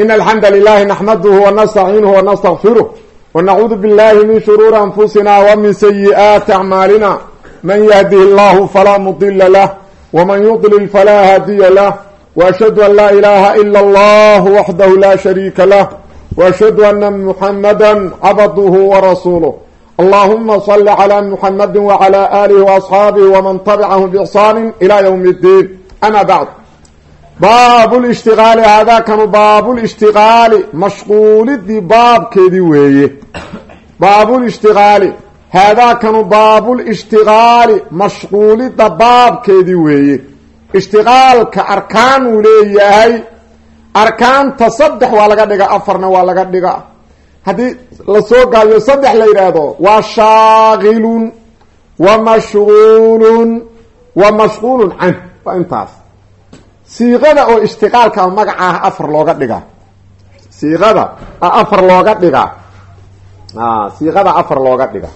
in alxamda lilahi naxmaduhu wanastaciinuhu wanastakfiruh wanacuudu billahi min shuruuri anfusina wamin sayi'aati acmaalina man yahdihi allahu falaa mudila lah wman yudlil falaa haadiya lah waashhadu an laa ilaaha ila allahu waxdahu laa shariika lah waashhadu ana muxamada cabduhu warasuuluh allahuma salli calaa muxamadi wacalaa aalihi waasxaabihi waman tabicahum biixsaani ila ywm اddiin ama bacd baabu lishtiqaali haadaakanu baabulishtiqaali mashquulidii baabkeedii weeye. Baabulishtiqaali haadaakanu baabulishtiqaali mashquulidda baabkeedii weeye. Ishtiqaalka arkaan uu leeyahay arkaanta saddex waa laga dhiga afarna waa laga dhiga haddii la soo gaabiyo saddex la yidhaahdo waa shaaqilun wa mashquulun wa mashquulun canh waa intaas siiqada oo ishtiqaalka magaca ah afar looga dhigaa siiqada afar looga dhigaa siiqada afar looga dhiga.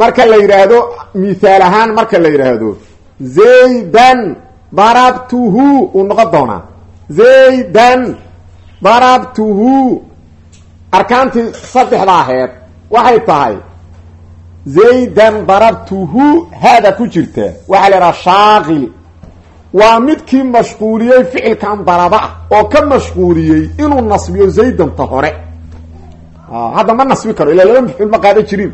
Marka la yidhaahdo mithaal ahaan marka la yidhaahdo zaydan darabtuhu uu noqon doonaa. Zaydan darabtuhu arkaantii saddexda aheed waxay tahay zaydan darabtuhu haada ku jirta waxaa la idhaha shaaqil waa midkii mashquuliyey ficilkan daraba ah oo ka mashquuliyey inuu nasbiyo zaydanta hore hadda ma nasbi karo ilaa laba mafcuul ma qaada jirin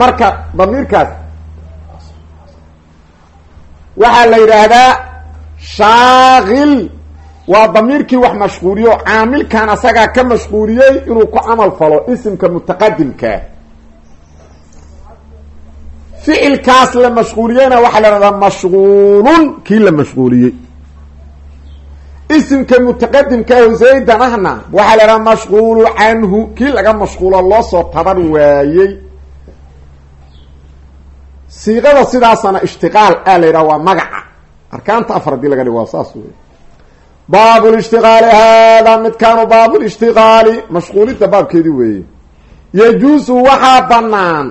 marka damiirkaas waxaa la yidhaahdaa shaaqil waa damiirkii wax mashquuliyo caamilkan asagaa ka mashquuliyey inuu ku camal falo isimka mutaqadimkaa ficilkaas la mashquuliyeyna waxaa la ihahdaa mashquulun kii la mashquuliyey. Isimka mutaqadimkaahu zaydan ahna waxaa la idhaha mashquulu canhu kii laga mashquulo loo soo taban waayey. Siiqada sidaasana ishtiqaal a la yidhaha waa magaca. Arkaanta afar haddii laga dhigo waa saas wey baab lishtiqaali haadaa midkaanu baab lishtiqaali mashquulidda baabkeedii weeye. Yajuusu waxaa banaan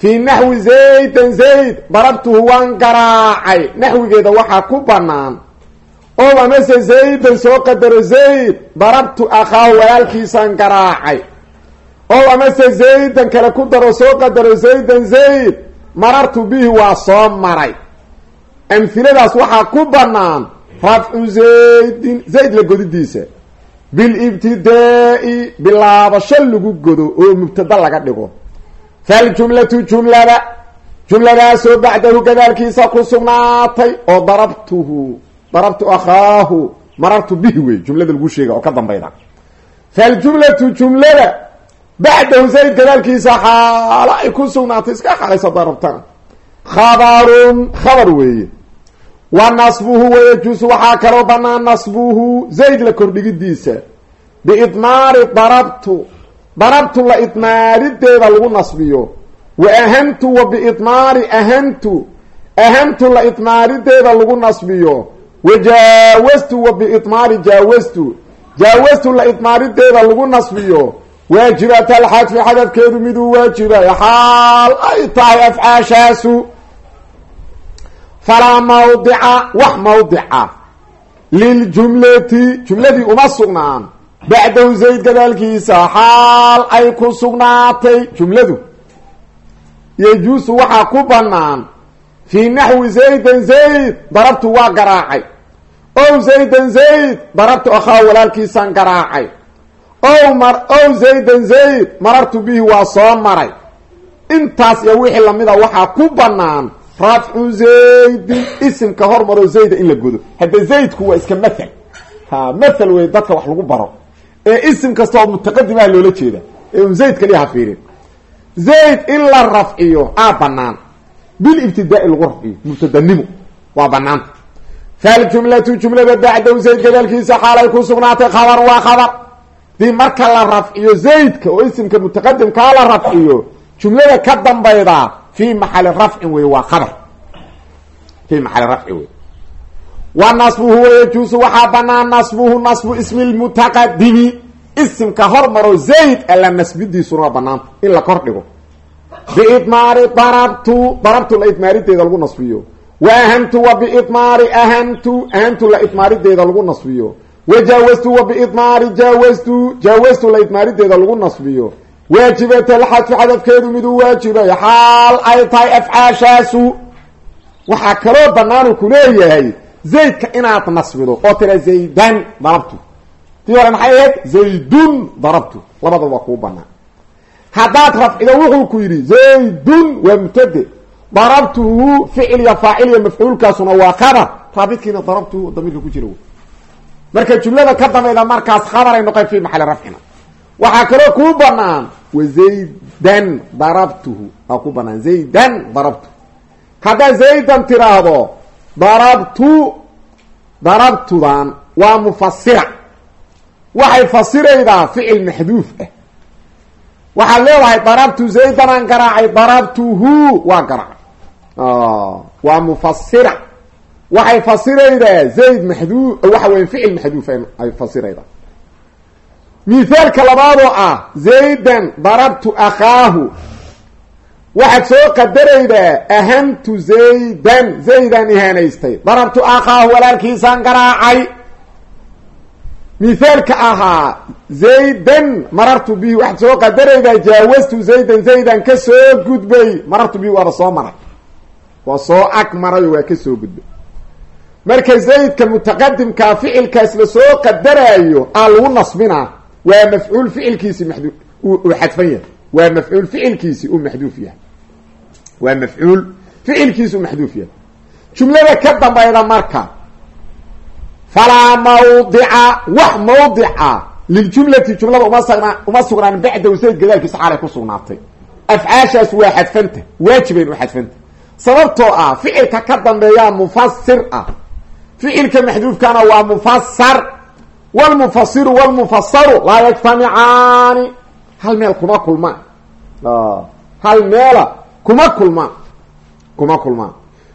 fii naxwi zaydan zayd darabtuhu waan garaacay. Naxwigeeda waxaa ku banaan oo amase zaydan soo qadaro zayd darabtu akhaahu walaalkiisaan garaacay. Oo amase zaydan kale ku daro soo qadaro zaydan zayd marartu bihi waa soo maray. Amhiladaas waxaa ku banaan rafcu zaydin zayd la godidiisa. Bilibtidaa-i bilaabasho lagu godo oo mubtada laga dhigo faljumlatu jumlada jumladaasoo bacdahu gadaalkiisa ku sugnaatay oo darabtuhu darabtu akhaahu marartu bihi wey jumlada lagu sheega oo ka dambayda faljumlatu jumlada bacdahu zayd gadaalkiisa xaalo ay ku sugnaatay iska xalaysa darabtana khabarun khabar weeye wa nasbuhu wayajuusu waxaa kaloo banaan nasbuhu zayd la kordhigidiisa biidmaari darabtu darabtu la idmaarideeda lagu nasbiyo. Wa ahamtu wa biidmaari ahamtu. Ahamtu la idmaarideeda lagu nasbiyo. Wa jaawastu wa biidmaari jaawastu. Jaawastu la idmaarideeda lagu nasbiyo. Waajibat alxadfi xadafkeedu miduu waajibay. Xaal ay tahay afcaashaasu. Falaa mawdica wax mawdica. Liljumlati jumladii uma sugnaan bacdahu zayd gadaalkiisa xaal ay ku sugnaatay jumladu yajuusu waxaa ku banaan fii naxwi zaydan zayd darabtu waa garaacay ow zaydan zayd darabtu akhaa walaalkiisaan garaacay ow mar ow zaydan zayd marartu bihi waa soo maray intaas iyo wixii lamida waxaa ku banaan rafcu zaydin isimka hormaro zayda in la godo hadda zaydku waa iska mathal ha mathal wey dadka wax lagu baro ee isim kasta oo mutaqadimaha loola jeeda ee un zayd kaliya ha fiirin. Zayd in la rafciyo aa banaan bilibtidaa-i lagu rafciyo mubtadanimo waa banaanta faljumlatu jumlada bacdahu zayd gadaalkiisa xaalay ku sugnaatay khabar waa khabar. Dii marka la rafciyo zaydka oo isimka mutaqadimkaa la rafciyo jumlada ka dambayda fi maxali rafcin wey waa khabar. Fi maxali rafcin wey wa nasbuhu wayajuusu waxaa banaan nasbuhu nasbu ismi lmutaqadimi isimka hormaro zayd alla nasbidiisuna waa banaanta in la kor dhigo. Biidmaari darabtu darabtu la idmaarideeda lagu nasbiyo. Wa ahantu wa biidmaari ahantu ahantu la idmaarideeda lagu nasbiyo. Wa jaawastu wa biidmaari jaawastu jaawastu la idmaarideeda lagu nasbiyo. Waajibat alxadfi xadafkeedu miduu waajibay. Xaal ay tahay afcaashaasu. Waxaa kaloo banaanu ku leeyahay zaydka inaad nasbido oo tira zaydan darabtu tii hore maxay ahayd zaydun darabtu labadaba waa kuu banaan haddaad rafcido wuxuu ku yidhi zaydun waa mubtade darabtuhu ficil iyo faacil iyo mafcuulkaasuna waa khabar raabidkiina darabtuhu damiirka ku jira marka jumlada ka dambayda markaas khabaray noqon fi maxali rafcina waxaa kaloo kuu banaan wa zaydan darabtuhu waa ku banaan zaydan darabtu haddaad zaydan tiraahdo darabtu darabtudan waa mufasira waxay fasiraydaa ficil maxduuf ah. Waxaad leedahay darabtu zaydan aan garaacay darabtuhu waa garaacay. Waa mufasira waxay fasiraydaa zayd maxduu waxa weya ficil maxduuf ay fasiraydaa mithaalka labaadoo ah zaydan darabtu akhaahu waxaad soo qadaraydaa ahantu zaydan. Zaydan ihaanaystay darabtu akhaahu walaalkiisaan garaacay. Mithaalka ahaa zaydan marartu bihi waxaad soo qadaraydaa jaawastu zaydan. Zaydan ka soo gudbay. Marartu bihi waaba soo maray. Waa soo ag marayo waa ka soo gudbay. Marka zaydka mutaqadimkaa ficilkaas la soo qadaraayo aa lagu nasbinaa. Waa mafcuul ficilkiisi madu uu xadfan yahay. Waa mafcuul ficilkiisi uu maxduuf waa mafcuul. Ficilkiisi uu maxduuf yahay. Jumlada ka dambayda marka falaa mawdica wax mawdica liljumlati jumlada uma sugna uma sugnaan bacdahu zayd gadaalkiisa xaalay ku sugnaatay. Afcaashaas waa xadfanta waajibayn u xadfanta. Sababtoo ah ficilka ka dambeeyaa mufasir ah. Ficilka maxduufkana waa mufasar wlmufasiru wlmufasaru laa yajtamicaani hal meel kuma kulmaan. Hal meela kuma kulmaan kuma kulmaan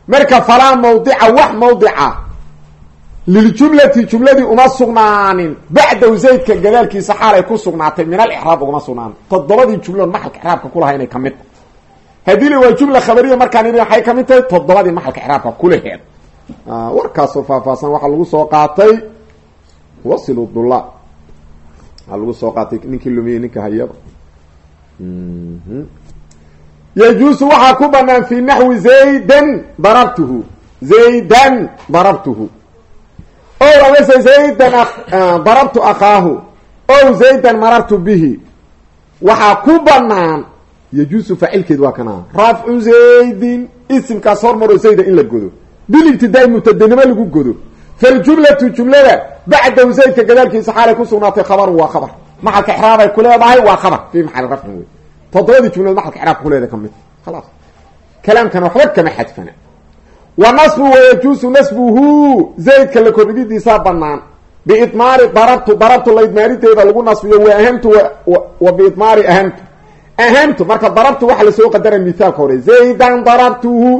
marka falaa mawdica wax mawdica liljumlati jumladii uma sugnaanin. Bacdahu zaydka gadaalkiisa xaalay ku sugnaatay min alcraab uguma sugnaanin. Toddobadii jumloon maxalka icraabka kulaha inay ka mid haddii la waa jumla khabariya markaan idhi waxay ka mid tahay toddobadii maxalka icraabka kulaheed warkaasoo faahfaahsan waxaa lagu soo qaatay wasilu dula waxaa lagu soo qaatay ninkii lumiyey ninka hayaba yajuusu waxaa ku banaan fi naxwi zaydan darabtuhu zaydan darabtuhu o amase zaydan darabtu akhaahu. O zaydan marartu bihi. Waxaa ku banaan yajuusu faacilkeed waa kana rafcu zaydin isimkaas hormaro zayda in la godo. Bilibtidaa mubtadenimo lagu godo. Faljumlatu jumlada bacdahu zaydka gadaalkiisa xaalay ku sugnaatay khabarun waa khabar. Maxalka ixraabay ku leedahay waa khabar. Fii maxali rafcin toddobadii jumlad maxalka ixraabka kuleedahay ka mid. Khalaas. Kalaamkan waxba kama xadfana. Wa nasbu wayajuusu nasbuhu. Zaydka la kordhigidiisaa banaan biidmaari darabtu darabtu la idmaarideeda lagu nasbiyo wa ahamtu wa biidmaari ahamtu. Ahamtu marka darabtu waxa la soo qadara mithaalka hore. Zaydan darabtuhu.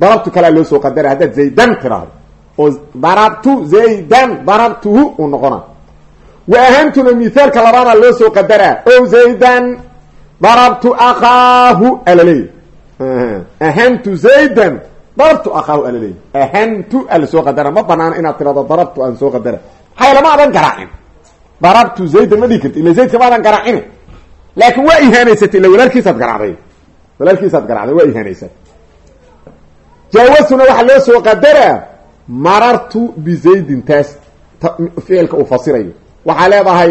Darabtu kalea loo soo qadara haddaad zaydan tiraahdo oo darabtu zaydan darabtuhu uu noqona wa ahamtuna mithaalka labaana loo soo qadaraa. O zaydan darabtu akhaahu alaleey ahamtu zaydan darabtu akhaahu alaleey ahamtu ala soo qadara ma banaana inaad tirahdo darabtu aan soo qadara maxaa lama adan garaacin darabtu zaydan ma dhigi karti ila zaydka ma adan garaacin laakin waa ihaanaysatay ila walaalkiisaad garacday walaalkiisaad garacday waa ihaanaysat jaawastuna waxaa loo soo qadaraa marartu bizaydin taas ficilka uu fasirayo waxaa leedahay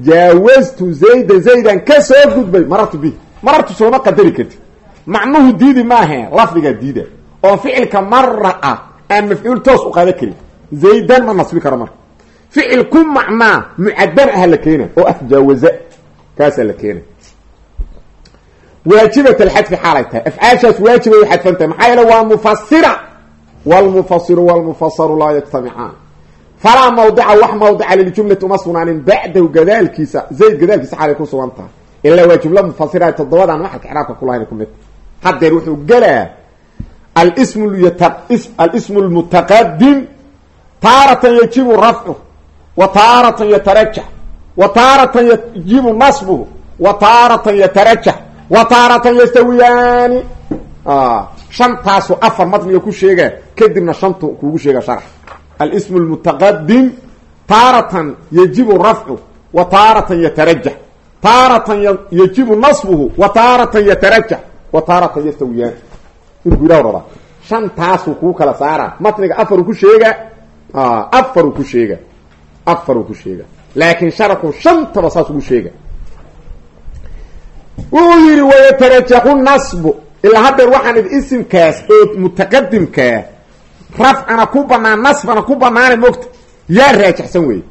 jaawastu zaydan zaydan ka soo gudbay marartu bi. Marartu sooma qadari karti macnuhu diidi maahe lafdigaa diida. Oo ficilka mara ah aan mafcuul toos u qaada karin. Zaydan ma nasbi karo marka. Ficil ku macnaa mucadan ah la keena oo ah jaawaza kaasaa la keena waajibat alxadfi xaalay tahay afcaashaas waajibay u yeele waa mufasira wlmufasiru wlmufasaru laa yajtamicaan falaa mawdica wax mawdica liljumlati uma sugnaanin bacdahu gadaalkiisa zayd gadaalkiisa xaalay ku sugan tahay. Ilaa waa jumla mufasira toddobadan maxalka icraabka kulahayn ku mid. Hadeer wuxuu gelaa alismu lmutaqadim taaratan yajibu rafcu wa taaratan yatarajax wa taaratan yajibu nasbuhu wa taaratan yatarajax wa taaratan yastawiyaani. Shantaasu afar matniga ku sheega kadibna shantu kuugu sheega sharx alismu lmutaqadim taaratan yajibu rafcu wa taaratan yatarajax taaratan yajibu nasbuhu wa taaratan yatarajax wa taaratan yastawiyaan inuu ilah rabaa shantaasuu kuu kala saara matniga afaruu ku sheega afaruu ku sheega afaruu ku sheega laakiin sharaxu shantaba saas ugu sheega wuxuu yidhi wayatarajaxu nasbu ilaa haddeer waxaan idhi isimkaas oo mutaqadimkaa rafcana ku banaan nasbana ku banaana mogta yaa raajixsan weeye.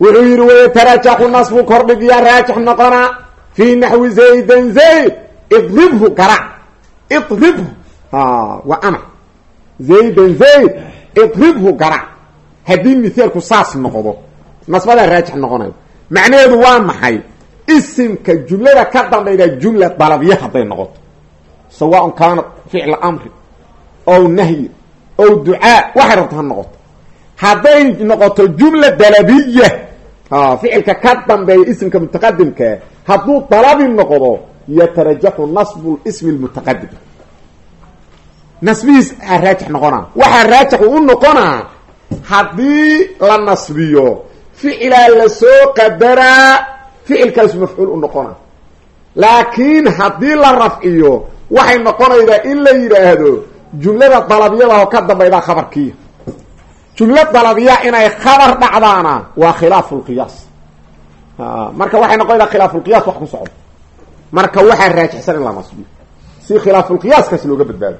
Wuxuu yidhi wayatarajaxu nasbu kordhig yaa raajix noqonaa fii naxwi zaydan zayd idribhu garac idribhu waa amar zaydan zayd idribhu garac haddii mithaalku saas noqdo nasbadaa raajix noqonayo macnaheedu waa maxay? Isimka jumlada ka dambayda jumla dalabya hadday noqoto. Sawaaun kaanat ficla amri ow nahyi ow ducaa waxay rabto ha noqoto. Hadday noqoto jumla dalabiya ficilka ka dambeeya isimka mutaqadimkaa hadduu dalabi noqdo yatarajaxu nasbu ismi lmutaqadim nasbihiis aa raajix noqonaa. Waxaa raajix u noqonaa haddii la nasbiyo ficilaa la soo qadaraa ficilkaasu mafcuul u noqonaa. Laakiin haddii la rafciyo waxay noqonaydaa in la yidhaahdo jumlada dalabyada oo ka dambaydaa khabarkiiya jumla dalabya inay khabar dhacdaana waa khilaafu lqiyaas marka waxay noqonaydaa khilaafulqiyaas wax ku socdo. Marka waxaa raajixsan in la nasbiyo si khilaafulqiyaaskaas looga badbaado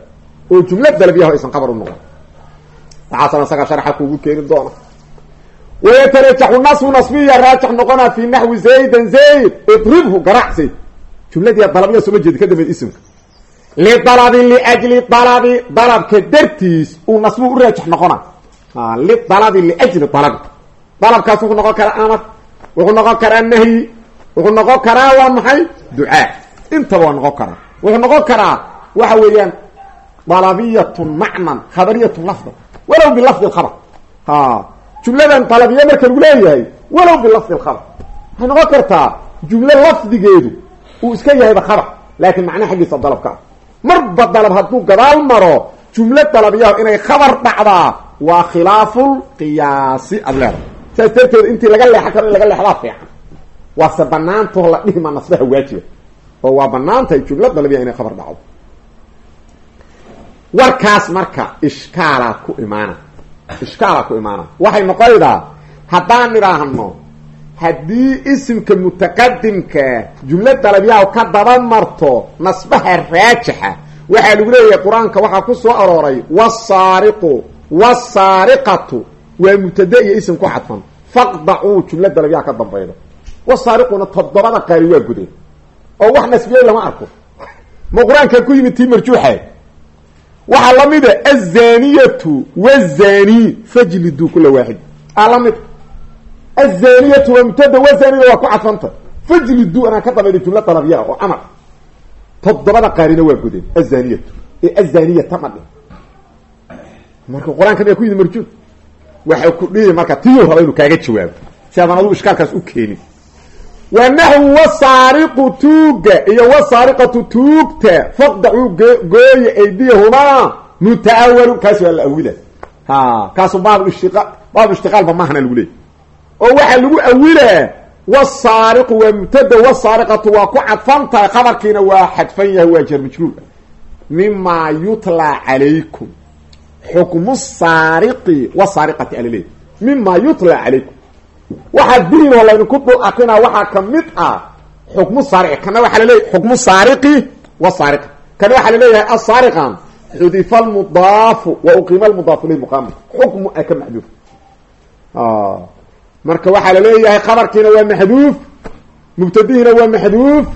oo jumla dalabyaho aysan khabar u noqon. Waxaasna isaga sharxa kuugu keeni doona. Wayatarajaxu nasbu nasbiya raajix noqonaa fi naxwi zaydan zayd idribhu garac zayd jumladii dalabya sooma jeedi ka dambeed isimka lidalabin liajli dalabi dalabka dartiis uu nasbu u raajix noqona lidalabin liajli dalabi dalabkaas wuxuu noqon karaa amar wuxuu noqon karaa nahyi wuxuu noqon karaa waa maxay ducaa intaba waa noqon karaa wuxuu noqon karaa waxa weeyaan dalabiyatun macnan khabariyatun lafdan walow bilafdi lkhabar jumladan dalabiya marka lagu leeyahay walow bilafdi lkhabar waxay noqon kartaa jumlo lafdigeedu uu iska yahayba khabar laakiin macnaha xaggiisa dalabka ah marba dalab hadduu gadaal maro jumlo dalabiyaho inay khabar dhacdaa waa khilaaful qiyaasi ad leedahay. Saas darteed intii laga leexan karo in laga leexdaa fiican. Waase banaantoo la dhihima nasbaha waajiba. Oo waa banaantahay jumlo dalabiya inay khabar dhacdo. Warkaas marka ishkaalaa ku imaana ishkaalaa ku imaana waxay noqonaydaa haddaan idhaahno haddii isimka mutaqadimkaa jumlo dalabyaha ka daba marto nasbaha raajixa waxaa lagu leeyahay qur'aanka waxaa ku soo arooray wasaariqu wasaariqatu waa mubtade iyo isim ku cadfan faqdacuu jumlo dalabyaha ka dambayda. Wasaariquna toddobada qaari waa gudeen. Oo wax nasbiyey lama arko. Ma qur'aanka ku yimid tii marjuuxa? Waxaa lamida azaniyatu wazani fajlidu kula waaxid aa azaniyatu waa mubtada wazanida waa ku cadfanta fajlidu anaa ka dabayda jumlo dalabyaa oo amar toddobada qaarina waa gudeen azaniyatu ee azaniyata ma dhin marka qur'aanka miyaa ku yimid marjuud waxay ku dhihi marka tiyuu raba inuu kaaga jawaabo si aadaan adugu ishkaalkaas u keenin wa naxwu wasaariqu tuuga iyo wasaariqatu tuugta faqdacuu gooya aydiyahumaa muta'awalu kaas waa la awila ha kaasu baab ishtia baab ishtiqaalba maahana lagu leeyay oo waxaa lagu awilaa wasaariqu waa mubtada wasaariqatu waa ku cadfan tahay khabarkiina waa xadfan yahay waa jar majruur mima yutlaa calaykum xukmu saariqi wasaariqati alaleey mima yutlaa calaykum waxaa diinoo laydinku dul akrinaa waxaa ka mid ah xukmu saariqi kana waxaa laleeyahy xukmu saariqi wasaariqa kana waxaa la leeyahay asaariqan xudifa almudaafu wa uqiima almudaafu lih muqaama xukmu a ka maxduuf marka waxaa la leeyahay khabarkiina waa maxduuf mubtadihiina waa maxduuf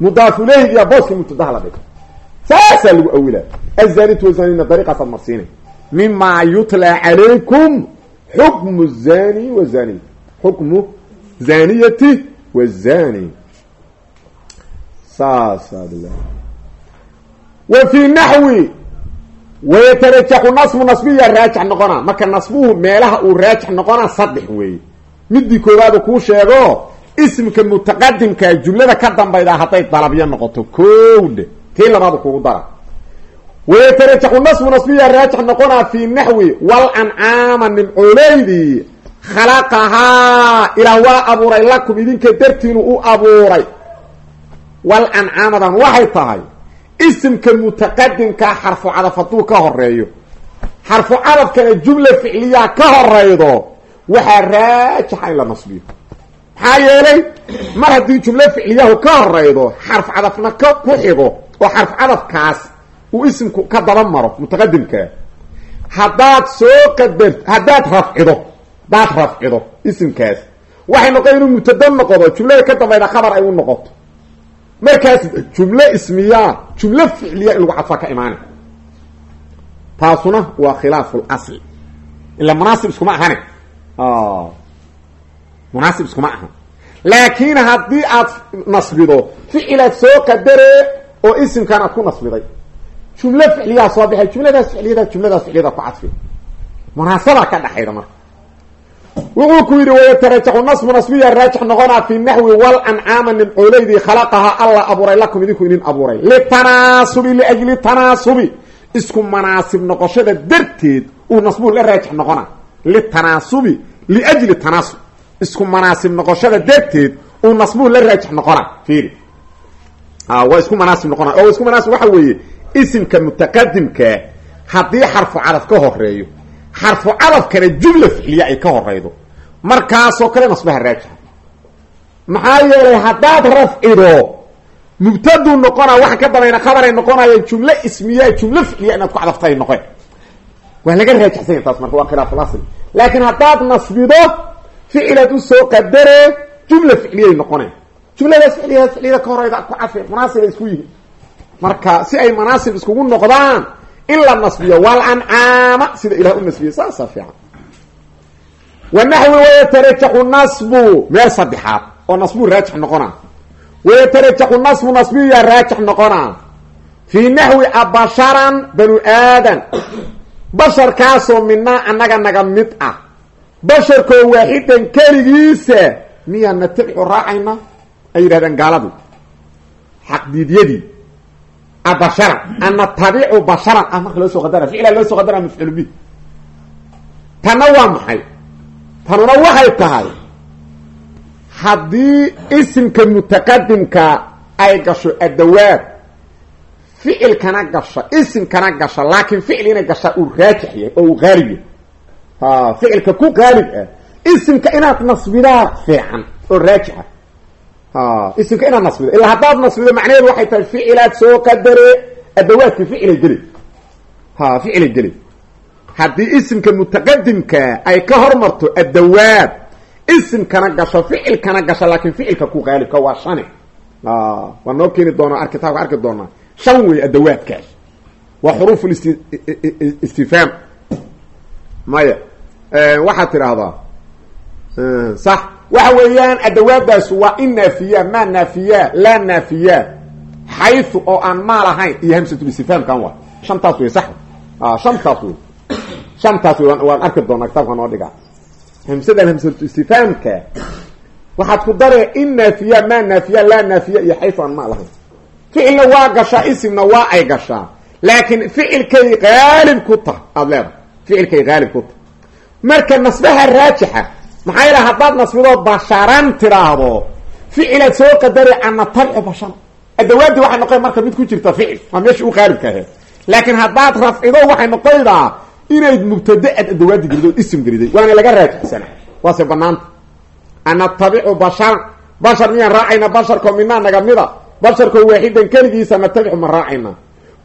mudaafu leyh iyo booskii mubtadaha la dhig saasaa lagu awilaa. Azanit wazanina dariiqaasaad marsiinay. Mima yutlaa calaykum xukmu zani wazani xukmu zaniyati wazani saasaa wa fii naxwi wayatarajaxu nasbu nasbiya raajix noqona marka nasbuhu meelaha uu raajix noqona saddex midii koowaadu kuu sheego ismka mutaqadimkaa jumlada ka dambayda hadday dalabyo noqoto kowdhe. Tii labaadu kugu dara. Wayatarajaxu nasbu nasbiya raajix noqonaa fii naxwi wal ancaama nimcooleydii khalaqahaa ilaah waa abuuray lakum idinka dartiinu u abuuray. Wal ancaamadan waxay tahay isimka mutaqadimkaa xarfu cadaf ka horeeyo xarfu cadafkana jumla ficliyaa ka horeydo waxaa raajixa in la nasbiyo. maxaa yeelay mar haddii jumlo ficliyahu ka horeydo xarf cadafna ka ku xigo oo xarf cadafkaas uu isimku ka daba maro mutaqadimkaa haddaad soo qadar haddaad rafcido haddaad rafcido isimkaas waxay noqon inuu mubtada noqdo jumlada ka dambayda khabar ay u noqoto. Markaas jumlo ismiyaa jumlo ficliya in lagu cadfaa ka imaana taasuna waa khilaafu lasl ila munaasib iskuma ahane munaasib iskuma aha laakiin haddii aad nasbido ficilaad soo qadaree oo isimkan aad ku nasbiday jumlo ficliyaa soo baxay jumladaas ficliyada jumladaas ficliyada ku cadfi munaasabaa ka dhaxayda marka wuxuu ku yidhi wayatarajaxu nasbu nasbiya raajix noqonaa fi naxwi wal ancaama nimcooleydii khalaqahaa alla abuuray lakum idinku idin abuuray litanaasubi liajli tanaasubi isku manaasib noqoshada darteed uu nasbuhu la raajix noqona litanaasubi liajli tanaasub isku manaasib noqoshada darteed uu nasbuhu la raajix noqona fiiri waa isku manaasib noqona oo isku manaasib waxa weeye isimka mutaqadimkaa haddii xarfu cadaf ka horeeyo xarfu cadafkana jumla ficliya ay ka horeydo markaasoo kale nasbaha raajixa maxaa yeelay haddaad rafcido mubtaduu noqona waxa ka dambayna khabaray noqonaya jumlo ismiya jumlo ficliya inaad ku cadaftaay noqon waa laga raajixsanya taas marka waa khilaaf lasl laakiin haddaad nasbido ficilaad u soo qadaree jumla ficliyay noqoneen. Jumladaas ficliyadaas ficliyada ka horeyda ku cadfe munaasibay isku yihiin marka si ay manaasib iskugu noqdaan in la nasbiyo wal ancaama sida ilah u nasbiye saasaa fiican. Wa naxwi wayatarajaxu nasbu meel saddexaad oo nasbuu raajix noqona wayatarajaxu nasbu nasbiya raajix noqona fii naxwi abasharan banu aadan basharkaasoo minaa annaga naga mid ah. Basharkoo waaxidan keligiisa miyaa natabicu raacayna? Ay yidhahdeen gaaladu. Xaqdiidyadii abasharan. Anatabicu basharan. Ah marka loo soo qadara. Ficla loo soo qadara mafcuul bi. Tanna waa maxay? Tanuna waxay tahay haddii isimka mutaqadimka ay gasho adawaad ficilkana gasha isimkana gasha laakiin ficil inay gashaa uu raajix yahay oo uu qaalib yahay ficilka ku qaalib ah isimka inaad nasbidaa fiican oo raajixa. Isimka inaad nasbido ilaa haddaad nasbido macnaheedu waxay tahay ficilaad soo qadare adawaadka ficilay geli ha ficilay geli haddii isimka mutaqadimka ay ka hormarto adawaad isimkana gasho ficilkana gasho laakiin ficilka ku qaalibka waa shane. Waa noo keeni doonaa kitaabka arki doonaa shan wey adawaadkaas waa xuruuf istifhaam maya waxaad tidhaahdaa sax. Waxa weeyaan adawaadaas waa in naafiya maa naafiya laa naafiya xayu oo aan maal ahayn iyo hamsatulistifhaamkan waa. Shantaas wey sax. Shantaas wey shantaas wey waan arki doonaa kitaabka noo dhigaa hamsadan hamsatulistifhaamka waxaad ku daree in naafiya maa naafiya laa naafiya iyo xayu aan maal ahayn ficilna waa gashaa isimna waa ay gashaa. Laakiin ficilkay qaalib ku tah aada leedahay ficilkay qaalib ku tah. Marka nasbaha raajixa maxaa yala haddaad nasbidoo basharan tiraahdo ficilaad soo qadari ana tabcu bashara adawaadii waxay noqon marka mid ku jirta ficil waa meesha u qaalibka ahe laakiin haddaad rafcido waxay noqonaydaa inayd mubtade aad adawaadi gelido od isim geliday waana laga raajixsana waase banaanta anatabicu basharan bashar miyaan raacayna basharkoo minaa naga mida basharkoo waaxidan keligiisa natabicu ma raacayna.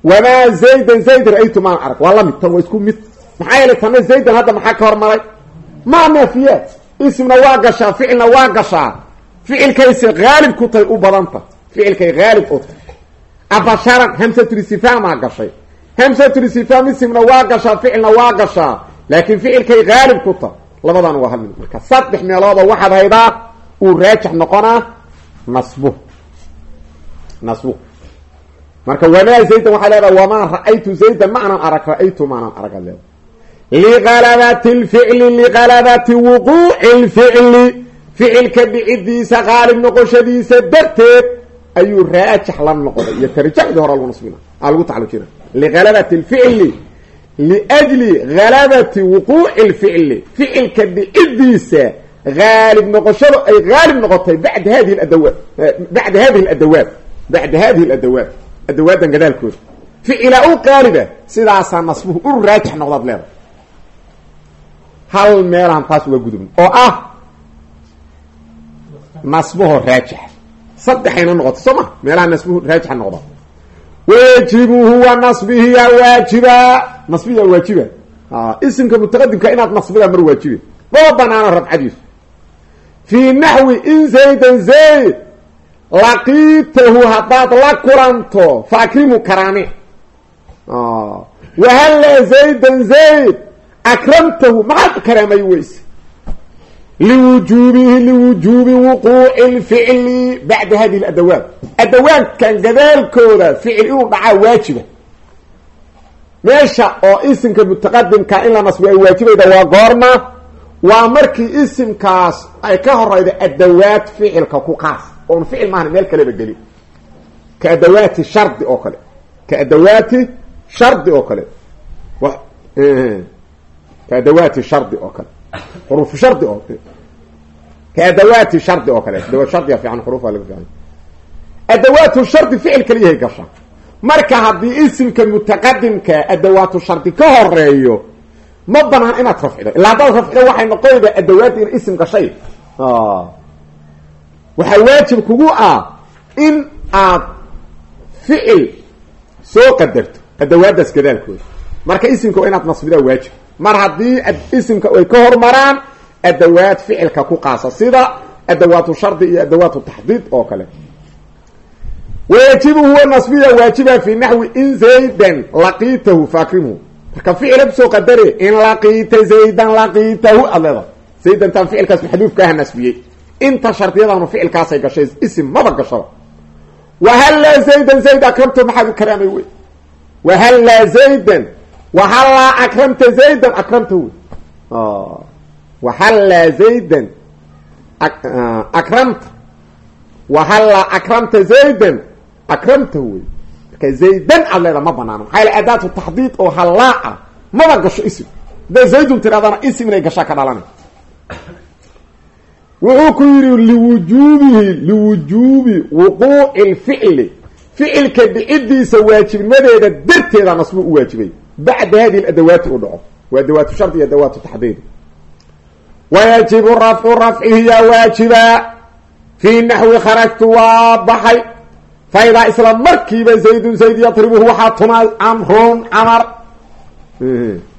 Wamaa zaydan zayd ra'aytu maan arag. Waa la mid tan waa isku mid. Maxaa yeelay tanna zaydan hadda maxaa ka hormaray? Maa naafiyaat isimna waa gashaa ficilna waa gashaa. Ficilkayse haalib ku tahay u badanta. Ficilkay haalib u tahay abasharan hamsatulistifhaamaa gashay. Hamsatulistifhaam isimna waa gashaa ficilna waa gashaa. Laakiin ficilkay haalib ku tahay labadan waa hal mid marka. Saddex meelooda waxaad haydaa uu raajix noqonaa nasbu nasbu marka wamaa zaydan waxaa leedaha wamaa ra'aytu zaydan? Ma anan arag ra'aytu maanan arag ad leedahay liqalabati lficli liqalabati wuquuci lficli ficilka dhicidiisa qaalib noqoshadiisa darteed ayuu raajix la noqday iyo tarjaxdii hore lagu nasbina aa lagu tacalujina ligalabati lficli liajli galabati wuquuci lficli ficilka dhicidiisa haalib noqoshadu ay haalib noqotay bada hadihi adawaat bacda hadihi ladawaat bacda hadihi ladawaat adawaadan gadaalkooda ficila u qaaliba sidaasaa nasbuhu u raajix noqdaad leedahay hal meelaan taas uga gudubno oo ah nasbuho raajix saddexayna noqoto soo ma meelaha nasbuhu raajixa noqda wayajibu huwa nasbihiya waajiba nasbiya waajiba isimka mutaqadimka inaad nasbida mar waajibe maba banaana rafcadiisu fii naxwi in zaydan zayd laqiitahu haddaad la kulanto faakrimu karaane wahalla zaydan zayd akramtahu maxaad karaamay weyse liwujuubihi liwujuubi wuquuci lficli bacda hadihi adawaat adawaadkan gadaalkooda ficil inuu dhacaa waajiba. Meesha oo isimka mutaqadimka in la nasbiyo ay waajibayda waa goorma waa markii isimkaas ay ka horeyda adawaad ficilka ku qaas oon ficil maahan meel kaleba gelin. Ka adawaati shardi oo kale. Ka adawaati shardi oo kale. Ka adawaati shardi oo kale. Xuruufu shardi oo ka adawaati shardi oo kale. Adawaat shardiga fiican xuruufa laga fiican. Adawaatu shardi ficil kaliyahay gasha. Marka haddii isimka mutaqadimka adawaatu shardi ka horeeyo ma banaan inaad rafcido. Ilaa haddaad rafcido waxay noqonaydaa adawaadda in isim gashay waxaa waajib kugu ah in aad ficil soo qadarto adawaaddaas gadaalkooda. Marka isimka inaad nasbidaa waajib. Mar haddii isimka ay ka hormaraan adawaad ficilka ku qaasa. Sida adawaatu shardi iyo adawaatu taxdiid oo kale. Wayajibu huwa nasbiya waajiba fi naxwi in zaydan laqiitahu faakrimhu marka ficila ku soo qadare in laqiita zaydan laqiitahu aad leeda zaydan taan ficilkaas maxduufkaaha nasbiyey inta shardiyadaanu ficilkaasay gashay isim maba gashaba wahallaa zaydan zayd akramta maxaad u karaamay wey? Wahallaa zaydan wahallaa akramta zaydan akramta wey. Wahallaa zaydan akramta. Wahallaa akramta zaydan akramta wey. Marka zaydan aad leeda ma banaano. Maxaa yaele adaatu taxdiid oo hallaa ah maba gasho isim. Hadday zaydun tirahdana isim inay gashaa ka dhalanay wuxuu ku yidhi liwujuubihi liwujuubi wuquuci lficli ficilka dhicidiisa waajibnimadeeda darteeda nasbu u waajibay. Bacda hadihi adawaati uu dhaco. Waa adawaatu shardi iyo adawaatu taxdiid. Wayajibu rafcu rafcihiya waajiba. Fii naxwi kharajtu waa baxay. Faidaa isla markiiba zaydun zayd yatribuhu waxaa tumaa camrun camar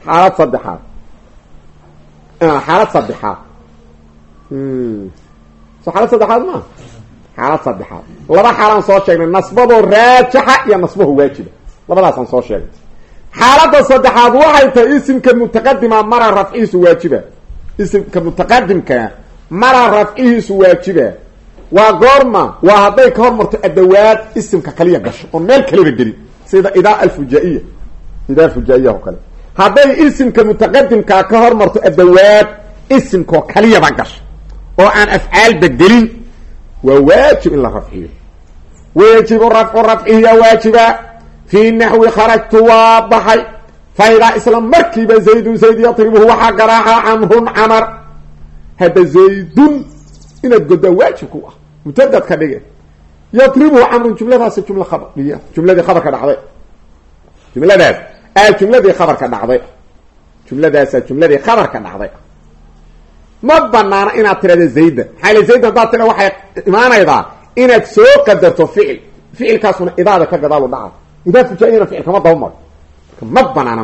xaalad saddexaad. Xaalad saddexaad so xaalad saddexaad ma xaalad saddexaad. Laba xaalaan soo sheegnay nasbadoo raajixa iyo nasbaho waajiba labadaasaan soo sheegnay. Xaaladda saddexaad waxay tahay isimka mutaqadima mara rafcihiisu waajiba. Isimka mutaqadimka mara rafcihiisu waajiba. Waa goorma waa hadday ka hormarto adawaad isimka kaliya gasho oon meel kaliba gelin. Sida idaa alfujaa-iya. Idaa fujaa-iya oo kale. Hadday isimka mutaqadimkaa ka hormarto adawaad isimkoo kaliyaba gasho oo aan afcaalba gelin waa waajib in la rafciyo. Wayajibu rafcu rafcihiya waajiba. Fii naxwi kharajtu waa baxay. Faidaa isla markiiba zaydun zayd yatribuhu waxaa garaaca camrun camar. Hadda zaydun inaad goddaa waajib ku ah. Mutadad ka dhige yatribuhu camrun jumladaasi jumla khabariya jumladii khabarka dhacday. Jumladaas aa jumladii khabarka dhacday. Jumladaasa jumladii khabarka dhacday ma banaana inaad tirahda zaydan maxaa yl zaydan haddaad tira waxay imaanaydaa inaad soo qadarto ficil. Ficilkaasuna idaada ka gadaalu dhaca. Idaa fujaayana ficil kama daba maro. Ma banaana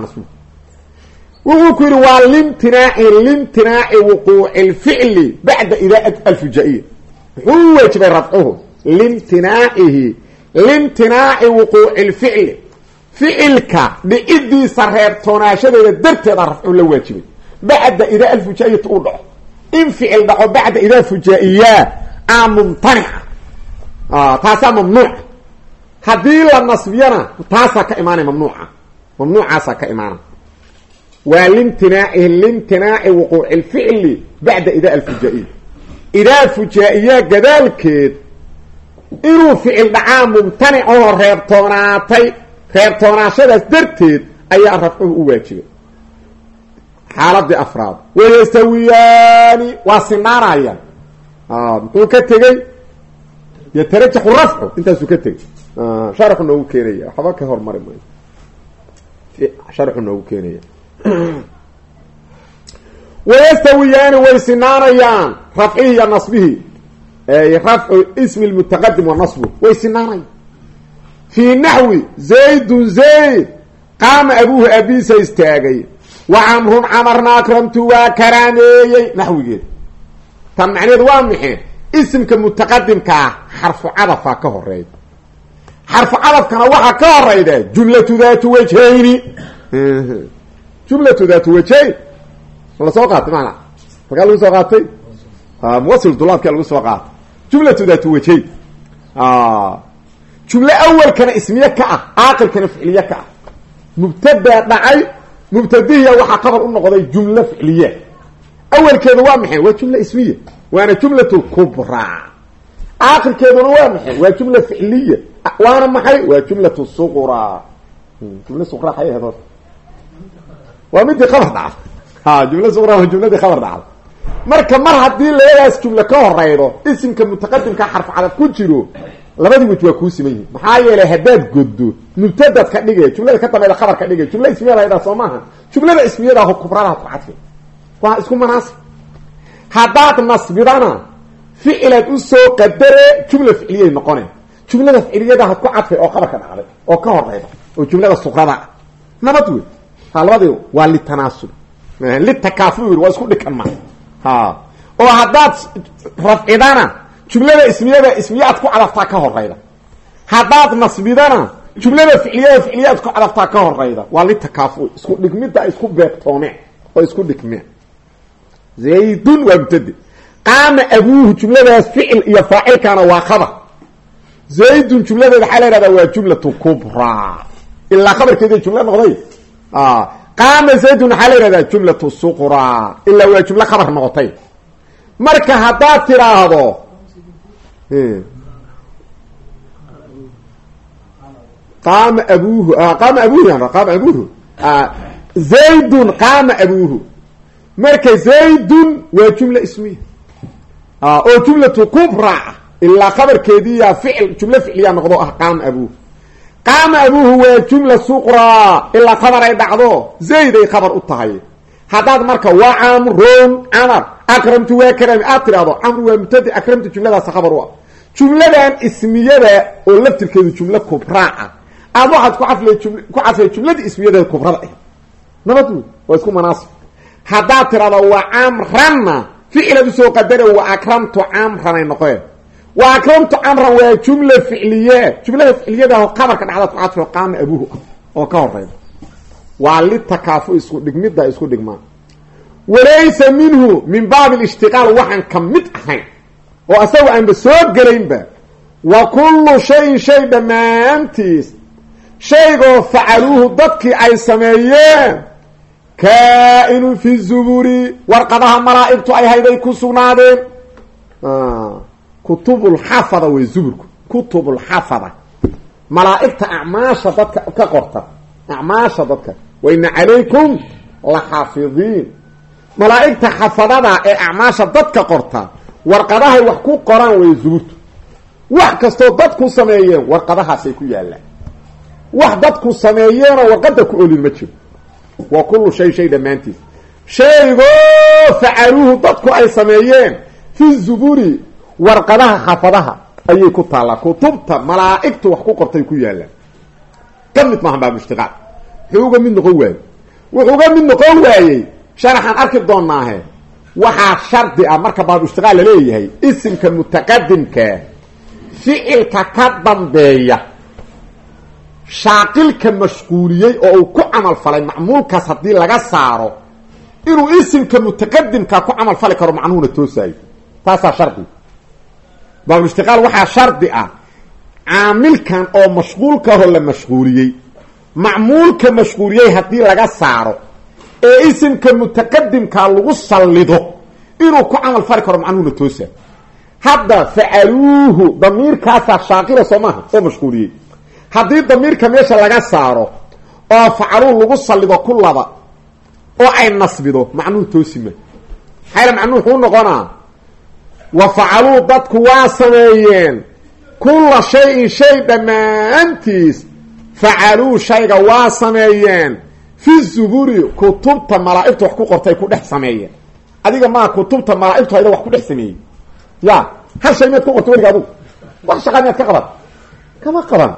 wuxuu ku yidhi waa limtinaaci limtinaaci wuquuci lficli bacda idaa alfujaa-iya muxuu u waajibay rafcuhu. Limtinaacihi limtinaaci wuquuci lficli ficilka dhicidiisa reebtoonaashadeeda darteeda rafcu la waajibay bacda idaa alfujaa'iyati uu dhaco in ficil dhaco bacda idaa fujaa-iyaa aa mumtanica taasaa mamnuuca haddii la nasbiyana taasaa ka imaanay mamnuuca. Mamnuucaasaa ka imaana. Waa limtinaacihi limtinaaci wuquuci lficli bacda idaa alfujaa-iya idaa fujaa-iya gadaalkeed inuu ficil dhacaa mumtanic oo reebtoonaatay reebtoonaashadaas darteed ayaa rafcuhu u waajibay xaaladii afraad. Wayastawiyaani waa sinaanayaan muxuu ka tegey yatarajaxu rafcu intaasuu ka tegey sharxu noogu keenaya. Waxba ka hormari maayo. Sharxu noogu keenaya. Wayastawiyaani way sinaanayaan rafcihi iyo nasbihi rafcu ismi lmutaqadim wa nasbu. Way sinaanayaan fii naxwi zaydun zayd. Qaama abuuhu abiisa istaagay wa camrun camarna akramtu waa karaameeyey naxwigeed tan macneed waa maxay isimka mutaqadimka ah xarfu cadafaa ka horreeya xarfu cadafkana waxaa ka horeyda jumlatu daatu wajhayni jumlatu daatu wajhayn ma la soo qaatay maana markaa lagu soo qaatay muwasil dulaabkaa lagu soo qaatay jumlatu daatu wajhayn jumlo awalkana ismiye ka ah aakirkana ficliye ka ah mubtadaa dhacay mubtadihiya waxaa qabar u noqday jumlo ficliya awalkeedu waa maxay? Waa jumla ismiya waana jumlatu kubraa aakirkeeduna waa maxay? Waa jumla ficliya waana maxay? Waa jumlatu suqra jumla suqra ay ahayd horta waa midii khabar dhacda ha jumla suqra waa jumladii khabar dhacda marka mar haddii labadaas jumlo ka horeydo isimka mutaqadimka xarf cadad ku jiro labadii wej waa kuu siman yihiin maxaa yeelay haddaad goddo mubtadaad ka dhigay jumlada ka dambayda khabar ka dhigay jumla ismiyada haydhaa soo maaha. Jumlada ismiyadaah kubradaad ku cadfi waa isku manaasib. Haddaad nasbidana ficilaad u soo qadare jumla ficliyay noqone jumlada ficliyadaad ku cadfay oo qabarka dhacday oo ka horeyda oo jumlada suqrada. Ah nabad wey ha labadi waa litanaasub. Litakaaful wy waa isku dhikan ma ha oo haddaad rafcidana jumlada ismiyada ismiyaad ku cadaftaa ka horeyda haddaad nasbidana jumlada ficliyada ficliyaad ku cadaftaa ka horeyda waa litakaaful isku dhigmidda isku beegtoome oo isku dhigme zaydun waa mubtade qaama abuuhu jumladaas ficil iyo faacilkaana waa khabar. Zaydun jumladeeda waxaa waa jumlatu kubraa ilaa khabarkeeda jumlo noqday. Qaama zaydun waxaa la ihahdaa jumlatu suqraa ilaa waa jumlo khabar noqotay. Marka haddaad tiraahdo qaama abuuhu qaama abuuhu qaama abuuhu zaydun qaama abuuhu marka zaydun waa jumla ismiya oo jumlatu kubraa ilaa khabarkeediiya ficil jumlo ficliya noqdo ah qaama abuuhu qaama abuuhu waa jumla suqraa ilaa khabar ay dhacdo zayday khabar u tahay haddaad marka waa camron camar akramtu waa karaami aad tidhahdo camr waa mubtadi akramtu jumladaas khabar u jumladan ismiyada oo laftirkeedu jumlo kubraa ah. Aad waxaad ku cadfay jumlada ismiyada kubrada ah nabad wey waa isku manaasib. Haddaad tirahdo waa camranna ficilaad u soo qadare wa akramtu camranay noqeen wa akramtu camran waa jumla ficliye jumlada ficliyadaho qabarka dhacdaad ku cadfay qaama abuuhu ah oo ka horeyda waa litakaafu isku dhigmidda isku dhigmaan walaysa minhu min baabi lishtiqaal waxaan ka mid ahayn oo asaga aanba soo gelaynba wa kullu shayin shay dhammaantiis shaygoo facaluuhu dadkii ay sameeyeen kaa-inu fi zuburi warqadaha malaa'igtu ay hayday ku sugnaadeen. Kutubulxafada wey zuburku kutubulxafada malaa'igta acmaasha dadka ka qorta acmaasha dadka wa ina calaykum la xaafidiin malaa'igta xafadada ee acmaasha dadka qorta warqadahay wax ku qoraan way zuburtu wax kastoo dadku sameeyeen warqadahaasay ku yaallaan. Wax dadku sameeyeenoo warqada ku olin ma jiro. Wa kullu shay shay dhammaantiis. Shaygoo facaluuhu dadku ay sameeyeen fi zuburi warqadaha xafadaha ayay ku taallaa kutubta malaa'igtu wax ku qortay ku yaallaan. Ka mid maaha baabuishtiqaal wuxuu uga mid noqon waayey. Wuxuu uga mid noqon waayey. Sharaxaan arki doonaahe waxaa shardi ah marka baabuishtiqaal la leeyahay isimka mutaqadimkaa ficilka ka dambeeya shaaqilka mashquuliyey oo uu ku camal falay macmuulkaas haddii laga saaro inuu isimka mutaqadimka ku camal fali karo macnuhuna toosaayo. Taasaa shardi. Baabuishtiqaal waxaa shardi ah caamilkan oo mashquulkaahoo la mashquuliyey macmuulka mashquuliyey haddii laga saaro ee isimka mutaqadimka lagu sallido inuu ku camal fali karo macnuhuna toosaa hadda facaluuhu damiirkaasaa shaaqila soo maaha oo mashquuliyey. Haddii damiirka meesha laga saaro oo facaluu lagu sallido ku laba oo ay nasbido macnuhu toosima maxayla macnuhu wuxuu noqonaa wa facaluu dadku waa sameeyeen kulla shay-in shay dhammaantiis facaluu shayga waa sameeyeen fi zuburi kutubta malaa'igtu wax ku qortay ku dhex sameeyeen. Adiga maa kutubta malaa'igtu hayda wax ku dhex sameeyey ya hal shay miyaad ku qortay weliga adugu wax shaqaa miyaad ka qaban? Kama qaban.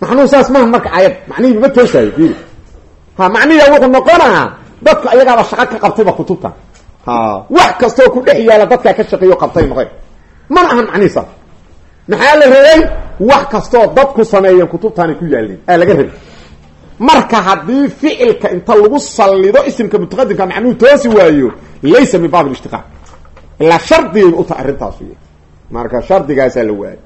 Macnuhu saas maaha marka ayad macnihii ma toosaayo fiiri ha macnihiya wuxuu noqonaa dadku ayagaaba shaqo ka qabtayba kutubta. Ha wax kastoo ku dhex yaalla dadkaa ka shaqeeyo qabtay noqon mana ahan macnihi saas. Maxaa la rabay? Wax kastoo dadku sameeyeen kutubtaanay ku yaalin aa laga rabay marka haddii ficilka inta lagu sallido isimka mutaqadimka macnuhu toosi waayo laysa min baab ishtiqaaq. Ilaa shardigay u tahay arrintaas marka shardigaasaa la waayo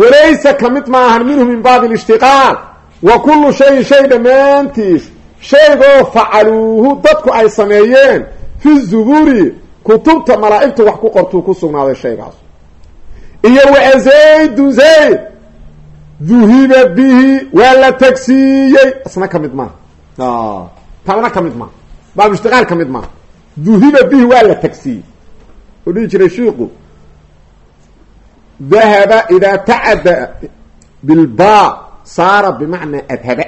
walaysa ka mid ma ahan minhu min baabi alishtiqaaq wa kullu shayin shay dhammaantiis shaygoo facaluuhu dadku ay sameeyeen fi zuburi kutubta malaa'igtu wax ku qortuu ku sugnaaday shaygaas. Iyo wa zaydun zayd duhiba bihi waa la tagsiiyey. Isna ka mid maaha tanna ka mid maaha baab ishtiqaal ka mid maaha duhiba bihi waa la tagsiiyey. Oo dhihi jiray shiiku dahaba idaa tacada bilba saara bimacnaa adhaba.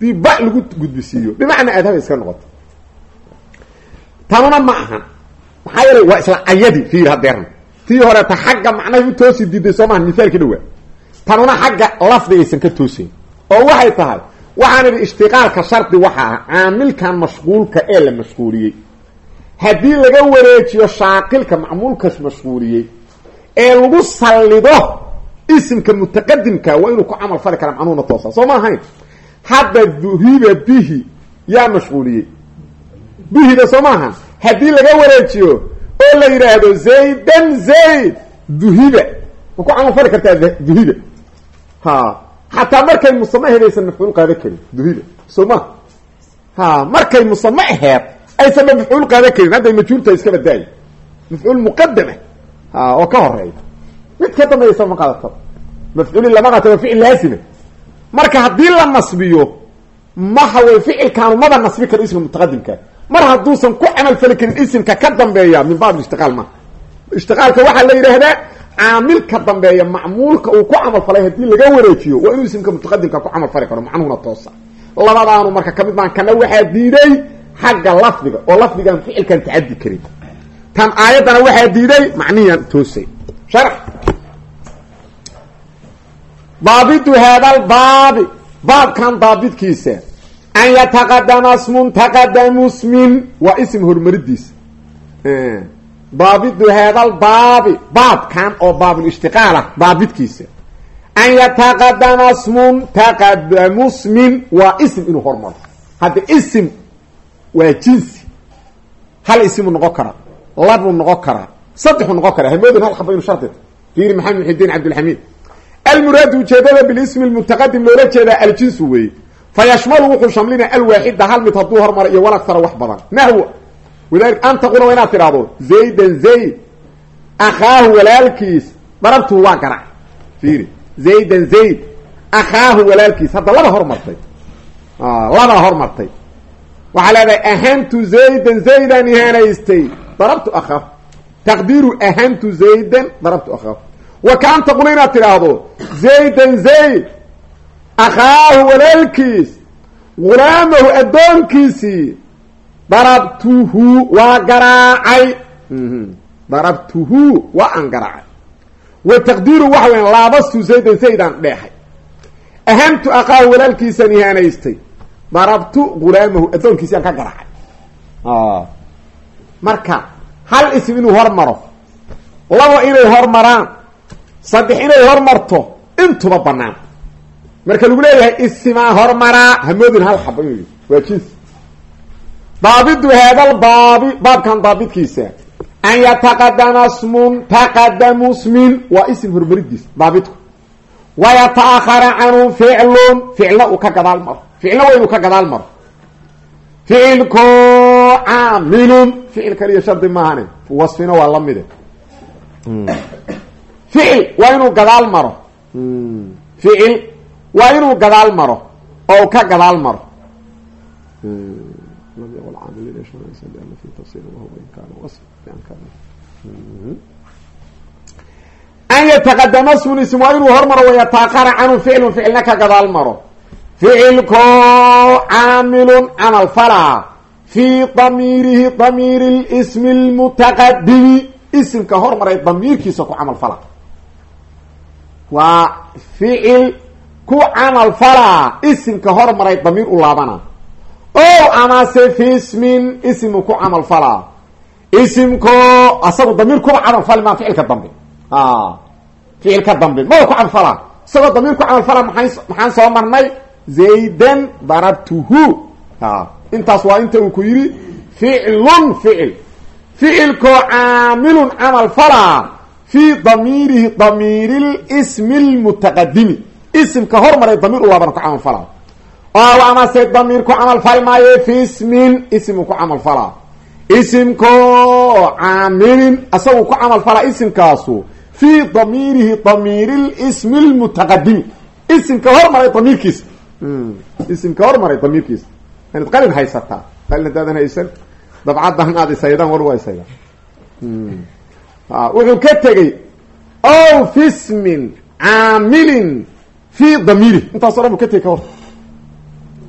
Dii ba lagu gudbisiiyo. Bimacnaa adhaba iska noqoto. Tanuna ma ahan maxaa yeelay waa isla ayadi fiir hadeerna. Tii horeeta xagga macnahay u toosi diiday soo maha mithaalki dhawaa tanuna xagga lafdigaysan ka toosayn oo waxay tahay waxaan idhi ishtiqaalka shardi waxa ah caamilkan mashquulka ee la mashquuliyey. Haddii laga wareejiyo shaaqilka macmuulkas mashquuliyey ee lagu sallido isimka mutaqadimka waa inuu ku camal fali kara macnuhuna toosa. Soo ma ahayn? Hadda duhiba bihi yaa mashquuliyey. Bihida soo maaha haddii laga wareejiyo oo la yidhaahdo zaydan zayd duhiba. Ma ku camal fali kartaa duhiba ha. Xataa markay musame aheed aysan mafcuul qaadan karin. Duhiba soo ma ha markay musame aheed aysanba mafcuul qaadan karin. Hadday majhuulta iska badaayo mafcuul muqadama ha oo ka horreeya mid ka dambaysa ma qaadato. Mafcuuli lama qaata waa ficil laazima marka haddii la nasbiyo maha way ficilkaanu maba nasbi karo ismka mutaqadimka mar hadduusan ku camal fali karin isimka ka dambeeya min baab ishtiqaal ma. Ishtiqaalka waxaa la yidhaahdaa caamilka dambeeya macmuulka uu ku camal falay haddii laga wareejiyo waa inuu isimka mutaqadimka ku camal fali karo macnuhuna toosa. Labadaanu marka ka mid maan kana waxaa diiday xagga lafdiga oo lafdigaan ficilkan tacadi karin. Tan aayaddana waxaa diiday macnihian toosay. Sharx. Daabitu haada albaabi baabkan daabidkiisa. An yataqadama smun taqadamu smin waa ism horumaridiisa daabitu haada albaabi baabkan oo baabulishtiqaalah daabidkiisa an yataqadama smun taqadamu smin waa ism inuu hormaro hadda ism waa jinsi hal ismu noqon karaa labuu noqon karaa saddexuu noqon karaa hamoodin hal xaba inu shardita fiiri maxamed muxidiin cabdilxamiid almuraadu ujeedada bilismi lmutaqadim loola jeedaa aljinsu weeye fa yashmalu wuxuu shamlina alwaaxida hal mid hadduu hormara iyo walaktara wax badan walidalik an taqula waa inaad tidhahdo zaydan zayd akhaahu walaalkiis darabtuu waa garac fiiri zaydan zayd akhaahu walaalkiis hadda laba hormartay laba hormartay waxaa leedahay ahantu zaydan zaydan ihaanaystay darabtu akhaahu. Taqdiiru ahantu zaydan darabtu akhaahu. Wa kaan taqula inaad tidhaahdo zaydan darabtuhu waa garaacay. Darabtuhu waa aan garaacay. Wa taqdiiru waxa weya laabastu zaydan zaydaan dheexay ahantu akhaahu walaalkiisaan ihaanaystay. Darabtu gulaamahu addoonkiisiyaan ka garaacay. Marka hal ism inuu hormaro. Labo inay hormaraan. Saddex inay hormarto intuba banaan marka lagu leeyahay isimaa hormaraa hamoodin hal xaba inuu jinsi daabidu haadal baabi baabkan daabidkiisa an yataqadama smun taqadamu smin waa isim hormaridiis daabidku wayataahara canhu ficlun ficilna uu ka gadaal maro. Ficilna waa inuu ka gadaal maro. Ficilko caamilun ficil kaliya shardi maahane. Wasfina waa lamide ficil waa inuu gadaal maro. Ficil waa inuu gadaal maro oo ka gadaal maro an yataqadama smun ism waa inuu hormaro wayataaqara canhu ficlun ficilna ka gadaal maro ficilko caamilun camal falaa fii damiirihi damiiri lismi lmutaqadimi isimka hormaray damiirkiisa ku camal falaa waa ficil ku camal falaa isimka hormaray damiir u laabana o amase fi ismin ismu ku camal falaa isimko asagu damiir kuba camal fali maa ficilka dambe. Ficilka dambe maba ku camal falaa isagoo damiir ku camal falaa maa maxaan soo marnay? Zaydan darabtuhu. Intaas waa inta uu ku yidhi ficlun ficil ficilkoo caamilun camal falaa fii damiirihi damiiri lismi lmutaqadimi isimka hormaray damiir ku camal oo amase damiir ku camal fali maayo fi ismin ismu ku camal falaa isimko caamilin asagu ku camal falaa isimkaasu fii damiirihi damiiri lismi lmutaqadimi isimka hormaray damiirkiisa isimka hormaray damiirkiisa inaad qalin haysataa qalin hadaadan haysan dabcaddan aad isaydaan war waa isayda wuxuu ka tegey o fi ismin caamilin fi damiirih intaaso dhan bu ka tegey ka hor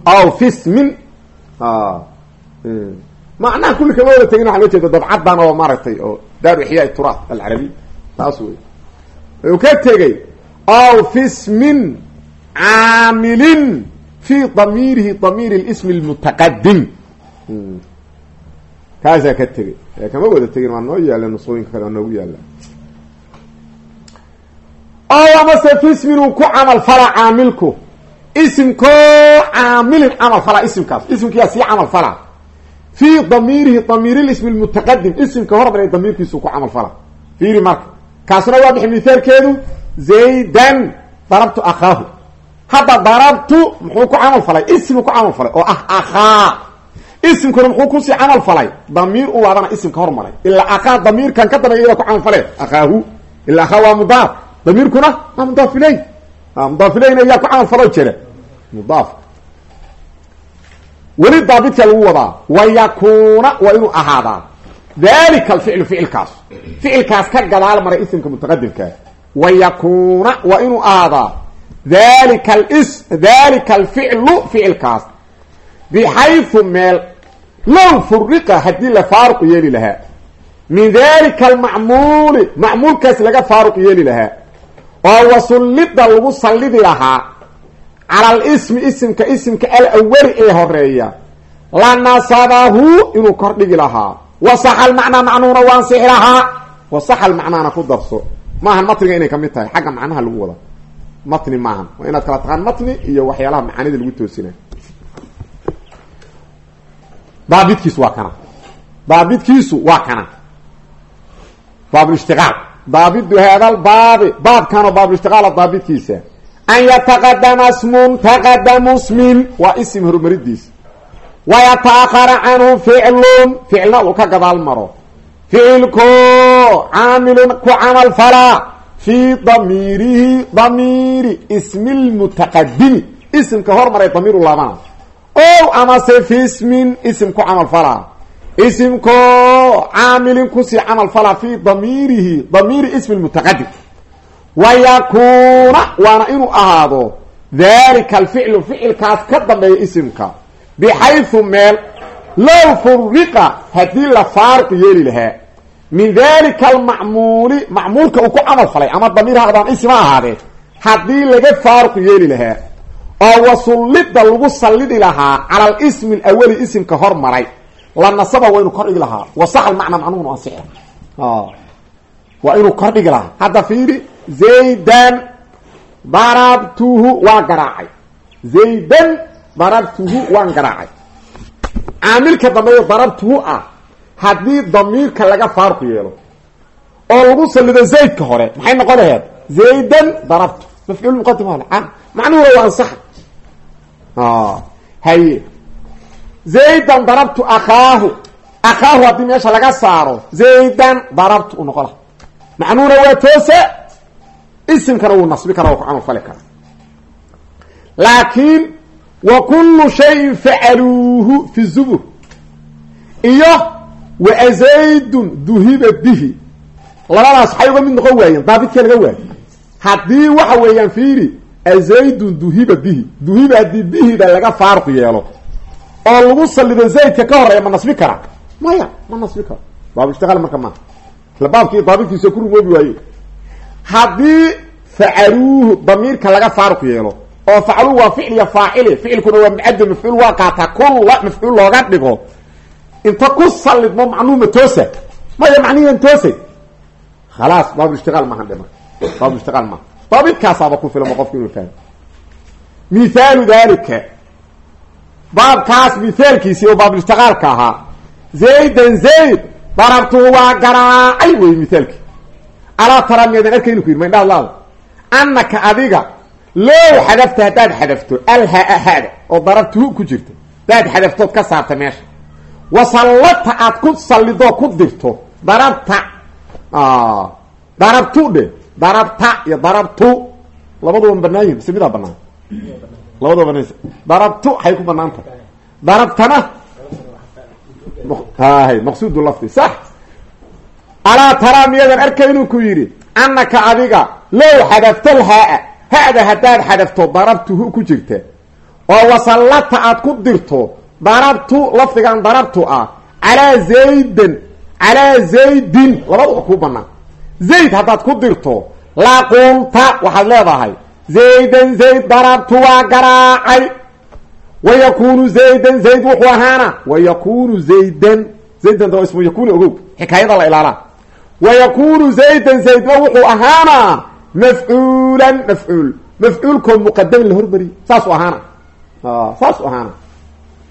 aw fi ismin macnaha kulli kama wada tegin waxa loo jeeda dabcaddan oo maaragtay oo daaru ixyaa turaat alcarabiy taas wey wuxuu ka tegey aw fi ismin caamilin fi damiirihi damiiri lismi lmutaqadim kaasaa ka tegey kama wada tegin waa noo yaalla nusooyinka kale waa noogu yaalla ow amase fi ismin uu ku camal falaa caamilku isimko caamilin camal falaa isimkaas. Isimkiyaa sii camal falaa. Fii damiirihi damiiri ismi lmutaqadim isimka hormaray damiirkiisu ku camal falaa. Fiiri marka. Kaasuna waa bixi mithaalkeedu zaydan darabtu akhaahu. Hadda darabtu muxuu ku camal falay? Ismu ku camal falay oo ah akhaa. Isimkuna muxuu ku sii camal falay? Damiir u laabana isimka hormaray ilaa akhaa damiirkan ka dambeeya iyada ku camal fale akhaahu. Ilaa akhaa waa mudaaf. Damiirkuna waa mudaaf iley mudaaf ileyna ayaa ku camal falo jira mudaaf weli daabidka lagu wadaa wayakuuna waa inuu ahaadaa. Dalika alficlu ficilkaas. Ficilkaas ka gadaal maray isimka mutaqadimkaa wayakuuna waa inuu ahaadaa. Dalika alis dalika alficlu ficilkaas. Bixaysu meel low furiqa haddii la faaruq yeeli lahaa. Min dalika almacmuuli macmuulkaas laga faaruq yeeli lahaa oo wasullida lagu sallidi lahaa. Cala alismi isimka isimka alawali ee horreeya. La nasabahu inuu kordhigi lahaa. Wasaxa almacnaa macnuhuna waa ansixi lahaa. Wasaxa almacnaana ku darso maahan matniga inay ka mid tahay. Xagga macnaha lagu wada. Matni maahan. Waa inaad kala taqaan matni iyo waxyaalaha macaanida lagu toosina. Daabidkiisu waa kana. Daabidkiisu waa kana. Baabulishtiqaal daabidu haada lbaabi baabkanoo baabulishtiqaala daabidkiisa an yataqadama smun taqadamu smin waa isim horumaridiisa wayataakara canhu ficlun ficilna uu ka gadaal maro. Ficilko caamilun ku camal falaa fii damiirihi damiiri ismi lmutaqadimi isimka hormaray damiiru laabana o amase fi ismin isim ku camal falaa isimko caamilin ku sii camal falaa fii damiirihi damiiri ismi lmutaqadim wayakuuna waana inuu ahaado dalika alficlu ficilkaas ka dambeeya isimka bixaysu meel low furiqa haddii la faariq yeeli lahaa. Min dalika almacmuuli macmuulka uu ku camal falay ama damiir hadaan ism ha ahaadee haddii laga faaruq yeeli lahaa oo wasullida lagu sallidi lahaa cala alismi alawali isimka hormaray la nasaba waa inuu kordhigi lahaa. Wasax almacnaa macnuhuna ansixi waa inuu kordhigi lahaa. Hadda fiiri zaydan darabtuhu waan garaacay. Zaydan darabtuhu waan garaacay. Caamilka dambeeyo darabtuhu ah haddii damiirka laga faaruq yeelo oo lagu salido zaydka hore maxay noqon laheed zaydan darabtu mafcuul muqadim macnuhuna waa ansaxa haye zaydan darabtu akhaahu akhaahu haddii meesha laga saaro zaydan darabtu u noqon laha macnuhuna waa toose isimkana wuu nasbi kara waa ku camal fali kara laakiin wa kullu shayin facaluuhu fi zubur iyo wa azaydun duhiba bihi labadaas waxay uga mid noqon waayeen daabidkee laga waayo haddii waxa weeyaan fiiri azaydun duhiba bihi duhiba haddii bihida laga faaruq yeelo oo lagu salido zaydka ka horreeya ma nasbi karaa maya ma nasbi karo. Baab ishtiqaal marka maaha isla baabkii daabidkiisa ku rumoobi waaye haddii facaluuhu damiirka laga faaruq yeelo oo facluhu waa ficliya faacili ficilkuna waa mucadda mafcuul waa qaataa kulla mafcuul looga dhigo inta ku salidmo macnuuma toosa maya macnihian toosay khalaas baabulishtiqaal maahan dhe marka. Baabulishtiqaal maaha daabidkaasaaba ku filamo qofku inuu fahmo. Mithaalu dalika baabkaas mithaalkiisii oo baabulishtiqaalka ahaa. Zaydan zayd darabtuu waa garaacay wey mithaalkii alaa tara miyadan arkaynu ku yidhi maindhaad laada. Annaka adiga low xadafta haddaad xadafto alhaa hada oo darabtuhu ku jirta haddaad xadaftood ka saarta meesha. Wasallata aad ku sallidoo ku dirto darabta darabtu dhe darabta iyo darabtu. Labaduba banaan yihiin mise labaduba banaan darabtu waxay ku banaan darabtana hay maqsuudu lafdi. Sax. Alaa taraa miyadan arkay inuu ku yidhi annaka adiga low xadafta lhaa hada haddaad xadafto darabtuhu ku jirta oo wasallata aad ku dirto darabtu lafdigan darabtu ah calaa zaydan calaa zaydin. Labaduba kuu banaan zayd haddaad ku dirto laqulta waxaad leedahay zaydan zayd darabtu waa garaacay wa yakunu zaydan zayd wuxuu ahaana wa yakunu zaydan zaydan da ismu yakuni ogow xikaayada la ilaalaa wa yakunu zaydan zaydna wuxuu ahaana mafcuulan mafcuul mafcuulkoo muqadamin la hormariye saasuu ahaana saasuu ahaana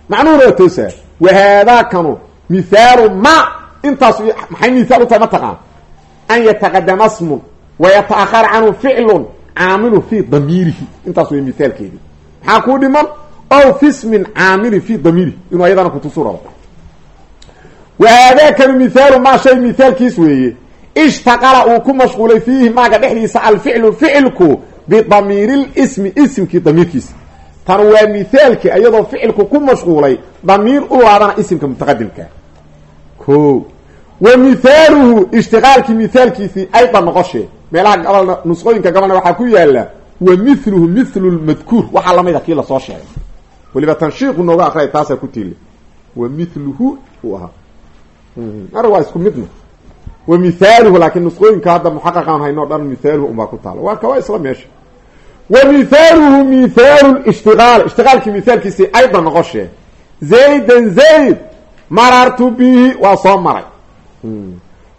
macnuhuna waa toosaa wahaadaakanu mithaalu ma intaas maxay mithaal u tahay mataqaan an yataqadama smun wayataahar canhu ficlun caamilu fi damiirihi. Intaas way mithaalkeedii maxaa kuu dhiman? Ow fi smin caamilin fi damiirihi. Inuu ayadana kutusu rabo wahaadaakanu mithaalu maa shay mithaalkiis weeye. Ishtaqala uu ku mashquulay fiihi maaga dhexdiisa alficlu ficilku bidamiiri lismi isimkii damiirkiisa. Tan waa mithaalkii iyadoo ficilku ku mashquulay damiir u laabana isimka mutaqadimka. Ko wa mithaaluhu ishtiqaalkii mithaalkiisii aydan noqoshee meelaha gabalna nusqooyinka gabalna waxaa ku yaalla wa miluhu milu lmadkuur waxaa lamida kii la soo sheegay. Weliba tanshiiqu nooga aqraya taasaa ku tiili. Wa miluhu uu ahaa. Ara waa isku midna. Wa mithaaluhu laakiin nusqooyinka hadda muxaqaqaan hayno dhan mithaaluhu unbaa ku taala. Waa ka waa isla meesha. Wa mithaaluhu mithaalu ishtiqaal. Ishtiqaalkii mithaalkiisii aydan noqoshee. Zaydan zayd marartu bihi waa soo maray.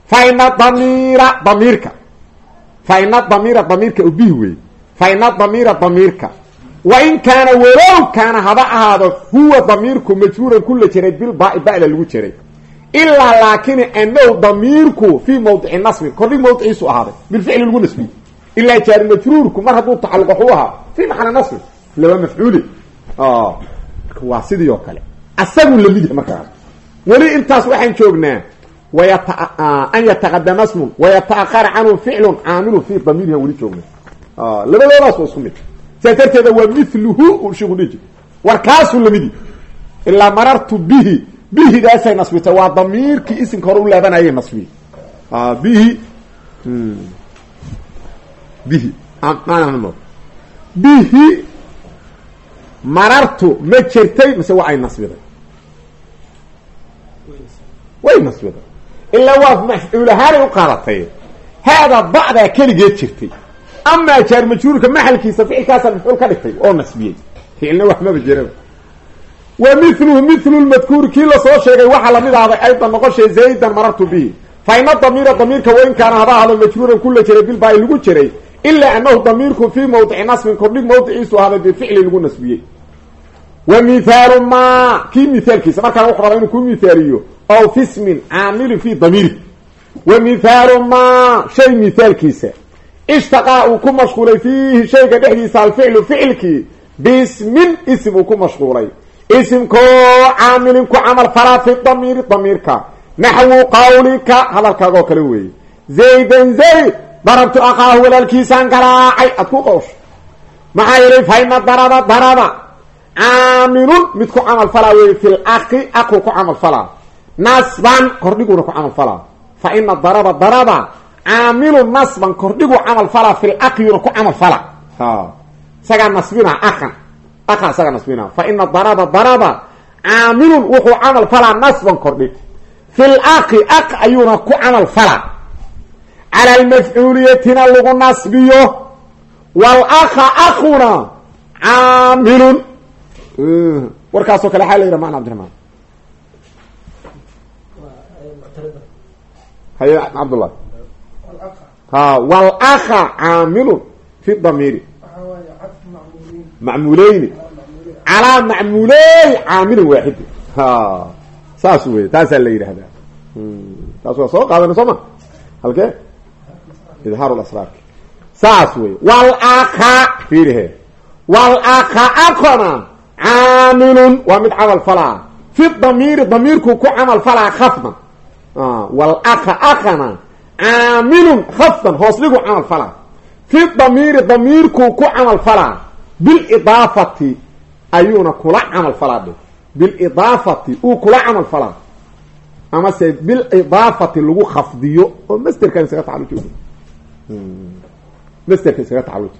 Fa ina damiira damiirka fa ina damiira damiirka u bihi wey fa ina damiira damiirka. Wa in kaana walow kaana haba ahaado huwa damiirku majhuuran kula jiray bilbaai ba'da lagu jiray. Ilaa laakin anahu damiirku fii mawdici nasbin kordhig mawdiciisu ahaaday bilficli lagu nasbiye ilaa jaari majruurku mar hadduu tacalluq waxuu ahaa fii maxali nasbin laba mafcuuli. Waa sidii oo kale. Asagu la mid yahay markaas. Weli an yataqadama smun wayataakara canhu ficlun caamilu fi damiiriha weli joognaa labadoodaas waa isku mid sidaas darteeda waa miluhu shiku dhiji war kaasuu lamidi ilaa marartu bihi bihidaasay nasbitay waa damiirkii isimka hore u laabanayay nasbiye bihi bihi bihi marartu ma jirtay mise waa ay nasbiday way nasbiday ilaa waa mafcuul ahaanay u qaadatay haada bacdaa keligeed jirtay amaa jaar majhuurka maxalkiisa ficilkaasa mafcuul ka dhigtay oo nasbiyey ficilna wax maba jiraba wa miluhu milu lmadkuuri kii la soo sheegay waxaa la mid ahday aydan noqoshay zaydan marartu bihi fa ina damiira damiirka wain kaana haba ahdo majhuuran kula jiray bilbaa lagu jiray ilaa anahu damiirku fii mawdici nasbin kordhig mawdiciisu ahday bificli lagu nasbiyey wa mithaalu ma kii mithaalkiisa markaan wuxuu rabaa inuu ku mithaaliyo ow fi smin caamilin fi damiiri wa mithaalu ma shay mithaalkiisa ishtaqaa uu ku mashquulay fiihi shayga dhexdiisa alficlu ficilkii bismin isim uu ku mashquulay isimkoo caamilin ku camal falaa fi damiiri damiirka naxwu qawlika hadalkaagoo kale weeye zaydan zayd darabtu aqaahu walaalkiisaan garaacay aad ku qowsho maxaa yeelay fa ina daraba daraba caamilun mid ku camal falaa wey fi laki aku ku camal falaa nasban kordhiguna ku camal falaa. Fa ina daraba daraba caamilun nasban kordhigu camal falaa fi lakiyuna ku camal fala isagaa nasbina akan aka isagaa nasbina. Fa ina daraba daraba caamilun wuxuu camal falaa nasban kordhig. Fi laki ak ayuuna ku camal falaa. Cala lmafcuuliyatina lagu nasbiyo. Walaka akuna caamilun. Warkaasoo kale waxaa la yidhaha mana haye cabdullah ha walaka caamilun fi damiiri. Macmuuleyni calaa macmuuley caamilin waaxidi ha saas wey taasaa la yidhahdaa taas waa soo qaadana soo ma. Halkee? Idhaar lasraarki saas wey walaka fiirihe walaka akona caamilun waa mid camal falaa. Fi damiiri damiirku ku camal falaa khafdan walaka akana caamilun khafdan hoosligu camal falaa fi damiiri damiirku ku camal falaa bilidaafati ayuuna kula camal falaa dhe bilidaafati uu kula camal falaa amase bilidaafati lagu khafdiyo oo masterkan isaga tacaluj masterka isaga tacaluj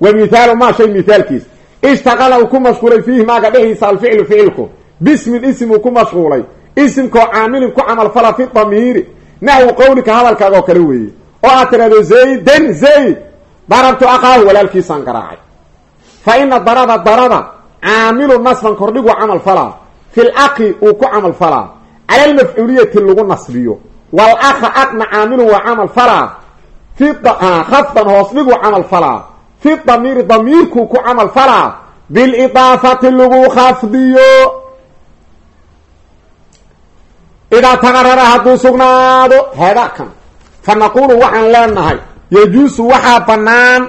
wa mithaalu ma shay mithaalkiis. Ishtaqala uu ku mashquulay fiihi maaga dhexdiisa alficlu ficilku. Bismin ism uu ku mashquulay isimkoo caamilin ku camal fala fi damiiri naxwu qowlika hadalkaaga oo kale weeye. Oo aad tirahdo zaydan zayd darabtu aqaahu walaalkiisaan garaacay. Fa ina darada darada caamilu nasban kordhigu camal falaa fi laqi uu ku camal falaa cala lmafcuuliyati lagu nasbiyo. Wal aka aqna caamilun waa camal falaa fi khafdan hoos dhigu camal falaa fi damiiri damiirkuu ku camal falaa bilidaafati lagu khafdiyo idaa taqarara hadduu sugnaado heedaakan fa naqulu waxaan leenahay yajuusu waxaa banaan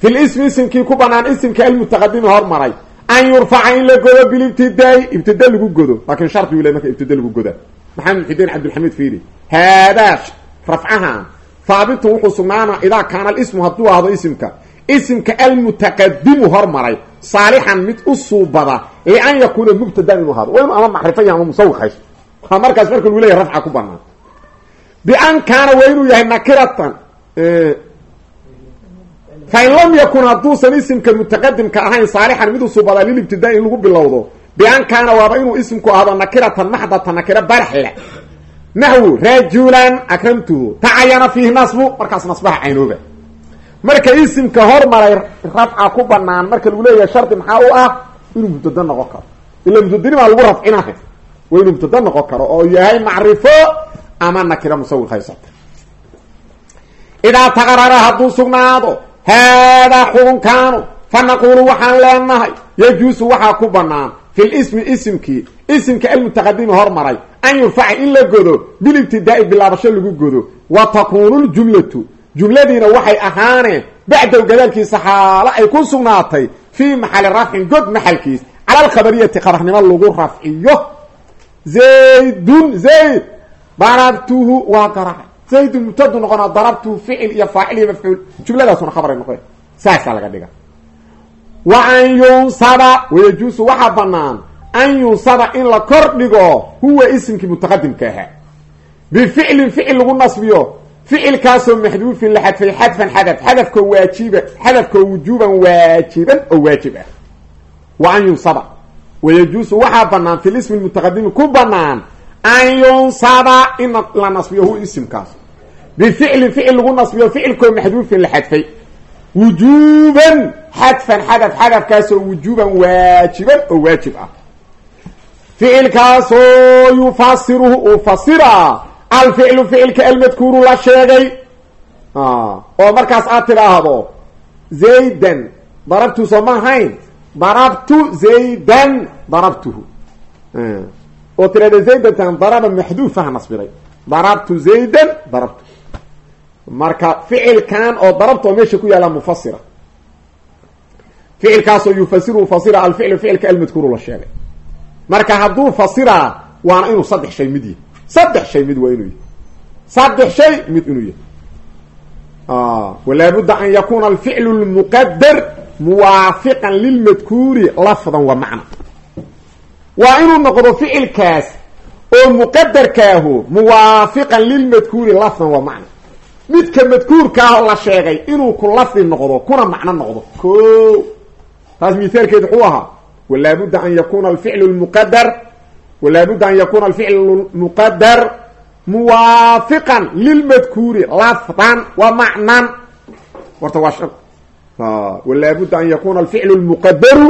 fi lismi isimkii ku banaan isimka almutaqadimi hormaray an yurfaca in la godo bilibtidaai ibtida lagu godo laakin shardigu le marka ibtida lagu goda maxamed xudeen cabdilxamiid fiiri haadaa rafcahan haabitun wuxuu sugnaana idaa kaana alismu hadduu ahdo isimka isimka almutaqadimu hormaray saalixan mid u suubada lian yakuuna mubtadan inuu ahado ama macrifo yahy ama musawikays waa markaas marka lagu rafca ku banaan. Bian kaana waa inuu yahay nakiratan fain lam yakun hadduusan isimka mutaqadimka ahayn saalixan mid usuubadaa lilibtidaa in lagu bilowdo bian kaana waaba inuu isimku ahdo nakiratan maxdatan nakira baraxle naxwu rajulan akramtuhu tacayana fiihi nasbu markaas nasbaha caynooba marka isimka hormaray rafca ku banaan marka lagu leeyahay shardi maxaa u ah? Inuu mubtada noqon karo. Ila mubtadinimaa lagu rafcinahay waa inuu mubtada noqon karo oo yahay macrifo ama nakira musawir haysata idaa taqarara hadduu sugnaado haadaa xukunkaanu fa naqulu waxaan leenahay yajuusu waxaa ku banaan fi lismi isimkii isimka almutaqadimi hormaray an yurfaca in la godo bilibtidaai bilaabasho lagu godo wa takuunu ljumlatu jumladiina waxay ahaaneen bacdow gadaalkiisa xaalo ay ku sugnaatay fii maxali rafcin god maxalkiis cala alkhabariyati khabarnimo lagu rafciyo zaydun zayd. Darabtuhu waa garacay zaydun mubtadu noqona darabtuhu ficil iyo faacil iyo mafcuul. Jumladaasuna khabaray noqon saasaa laga dhiga. Wa an yunsaba wayajuusu waxaa banaan an yunsaba in la kor dhigo huwa isimkii mutaqadimka ahaa. Bificlin ficil lagu nasbiyo ficilkaasoo maxduufin la xadfay xadfan xadaf xadafkoo waajiba xadafkoo wujuuban waajiban oo waajib ah. An yunsaba wayajuusu waxaa banaan fi lismi mutaqadimi ku banaan an yunsaba in la nasbiyo huwa isimkaas bificlin ficil lagu nasbiyo ficilkoo maxduufin la xadfay wujuuban xadfan xadaf xadafkaasoo wujuuban waajiban oo waajib ah ficilkaasoo yufasiruhu uu fasiraa alficlu ficilka almadkuuru la sheegay oo markaas aad tidhaahdo zaydan darabtu soo ma darabtu zaydan darabtuhu. Oo tidhahda zaydantan daraba maxduufaha nasbiray. Darabtu zaydan darabtu. Marka ficilkan oo darabta meesha ku yaalla mufasira ficilkaasoo yufasiru fasira alficlu ficilka almadkuuru la sheegay. Marka hadduu fasiraa waana inuu saddex shay mid yahy saddex shay mid waa inuu yahy saddex shay mid inuu yahy walaabudda an yakuna alficlu lmuqadar muwaafiqan lilmadkuuri lafdan wa macna. Waa inuu noqdo ficilkaas oo muqadarkaahu muwaafiqan lilmadkuuri lafdan wa macna. Midka madkuurkaahoo la sheegay inuu ku lafdi noqdo kuna macno noqdo. Ko taas mithaalkeed wuxuu ahaa walaabudda an yakuna alficlu lmuqadar walaabudda an yakuna alficlu muqadar muwaafiqan lilmadkuuri lafdan wa macnan. Horta waa shar walaabudda an yakuna alficlu lmuqadaru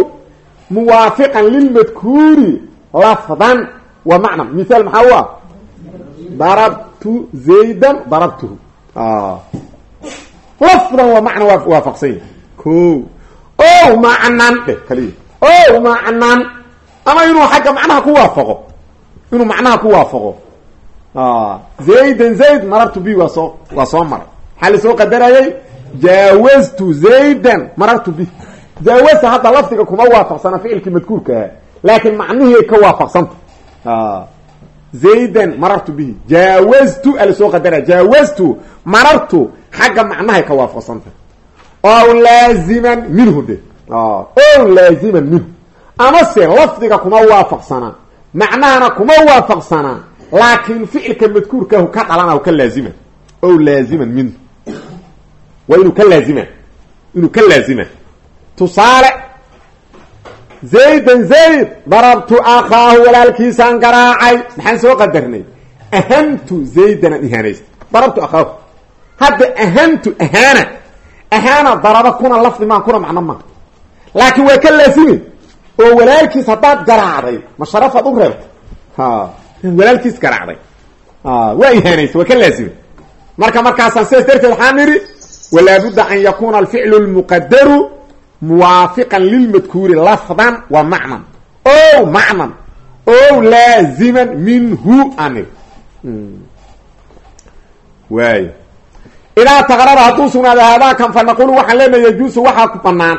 muwaafiqan lilmadkuuri lafdan wa macnan mithaal maxaa u ah darabtu zaydan darabtuhu lafdan wa macna waa waafaqsan yahi ko o macnan dheh kaliya o macnan ama inuu xagga macnaha ku waafaqo inuu macnaha ku waafaqo zaydan zayd marartu bi waa soo waa soo maray maxaa la soo qadarayay jaawaztu zaydan marartu bi. Jaawazta hadda lafdiga kuma waafaqsana ficilkii madkuurka ahaa laakiin macnihii ka waafaqsanta zaydan marartu bihi jaawaztu alasoo qadaraya jaawaztu marartu xagga macnahay ka waafaqsanta ow laaziman minhu de. O laaziman minhu. Amase lafdiga kuma waafaqsana. Macnahana kuma waafaqsana. Laakiin ficilka madkuurkaahu ka dhalana ka laazima o laaziman minhu waa inuu ka laazima inuu ka laazima tusaale zaydan zayd darabtu akhaahu walaalkiisaan garaacay. Maxaan soo qadarnay? Ahantu zaydan aan ihaanaysta darabtu akhaahu. Hadda ahantu ahaana. Ahaana daraba kuna lafdi maa kuna macno maa laakiin waa ka laazime oo walaalkiis haddaad garaacday ma sharafaad u reebta walaalkiis garaacday. Waa ihaanaysa waa ka laazime marka markaasaan sidaas darteed waxaa nidhi walaabudda an yakuna alficlu lmuqadaru muwaafiqan lilmadkuuri lafdan wa macnan o macnan o laaziman minhu ani waay idaa taqrara hadduu sugnaado haadaakan fa naqulu waxaan leenahay yajuusu waxaa ku banaan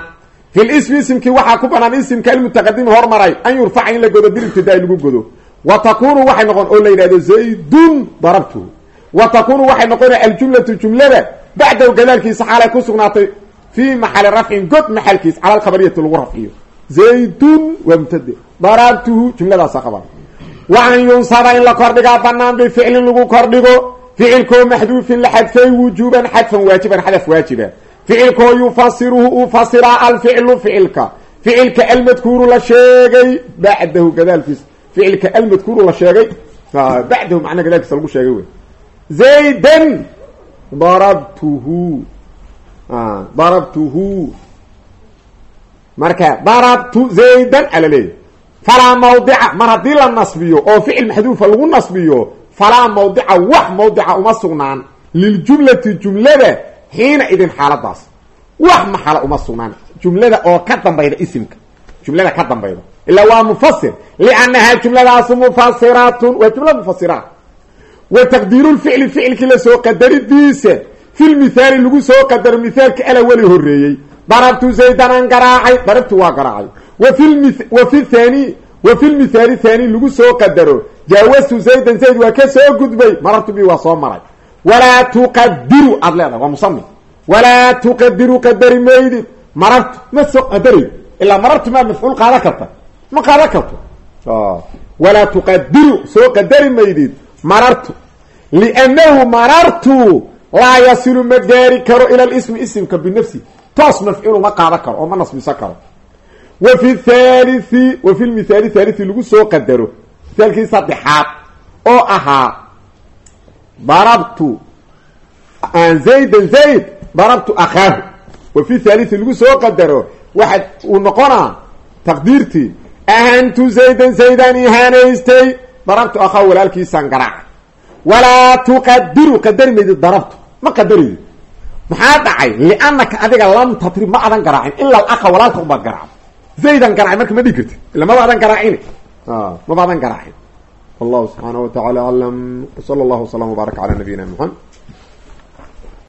fi lismi isimkii waxaa ku banaan isimka almutaqadimi hormaray an yurfaca in la godo bilibtidaai lagu godo wa takunu waxay noqon oo la yidhahdo zaydun darabtuhu wa takunu waxay noqona aljumlatu jumlada bacdahu gadaalkiisa xaalay ku sugnaatay fii maxali rafcin god maxalkiis cala alkhabariyati lagu rafciyo zaydun waa mubtade darabtuhu jumladaasa khabar wa an yunsaba in la kordhigaa banaan bificlin lagu kordhigo ficilkoo maxduufin la xadfay wujuuban xadfan waajiban xadaf waajiba ficilkoo yufasiruhu uu fasiraa alficlu ficilka ficilka almadkuuru la sheegay bacdahu gadaalkiisa ficilka almadkuuru la sheegay bacdahu macnaa gadaalkiisa lagu sheegay wey zaydan darabtuhu darabtuhu marka darabtu zaydan ala leeyahy falaa mawdica mar haddii la nasbiyo oo ficil maxduufa lagu nasbiyo falaa mawdica wax mawdica uma sugnaan. Liljumlati jumlada xiina idin xaaladaas. Wax maxala uma sugnaan. Jumlada oo ka dambayda isimka. Jumlada ka dambayda. Ilaa waa mufasir liannahaa jumladaasu mufasiratun waa jumla mufasiraat wa taqdiiru lficli ficilkii la soo qadaridiisa. Fi lmithaali lagu soo qadaro mithaalka ala weli horeeyey darabtu zaydanan garaacay darabtu waa garaacay. Wa fi thani wa fi lmithaali thani lagu soo qadaro. Jaawastu zaydan zayd waa ka soo gudbay marartu bi waa soo maray. Walaa tuqadiru aad leedahay waa musami walaa tuqadiru qadari maydid marartu ma soo qadaray ilaa marartu maa mafcuul qaadan karta. Ma qaadan karto. Walaa tuqadiru soo qadari maydid marartu liannahu marartu laa yasilu ma gaari karo ila lismi isimka binafsi toos mafcuul uma qaadan karo oo ma nasbisan karo wa fi thalithi wa fi lmithaali thalithi lagu soo qadaro mithaalkii saddexaad oo ahaa darabtu zaydan zayd darabtu akhaahu wa fi thalithi lagu soo qadaro waxa uu noqonaa taqdiirtii ahantu zaydan zaydaan ihaanaystay darabtu akhaahu walaalkiisaan garaac walaa tuqadiru qadari maydi darabtu ma qadaraydi maxaa dhacay liannaka adiga lam tatrib ma adan garaacin ila alaqa walaalka ubaad garaacdo zaydan garaci marka ma dhigi kartid ila maba adan garaacin maba adan garaacin wallahu subxaana wa tacaala aclam wsala allahu wasalam wbaaraka cala nabiyina muxamed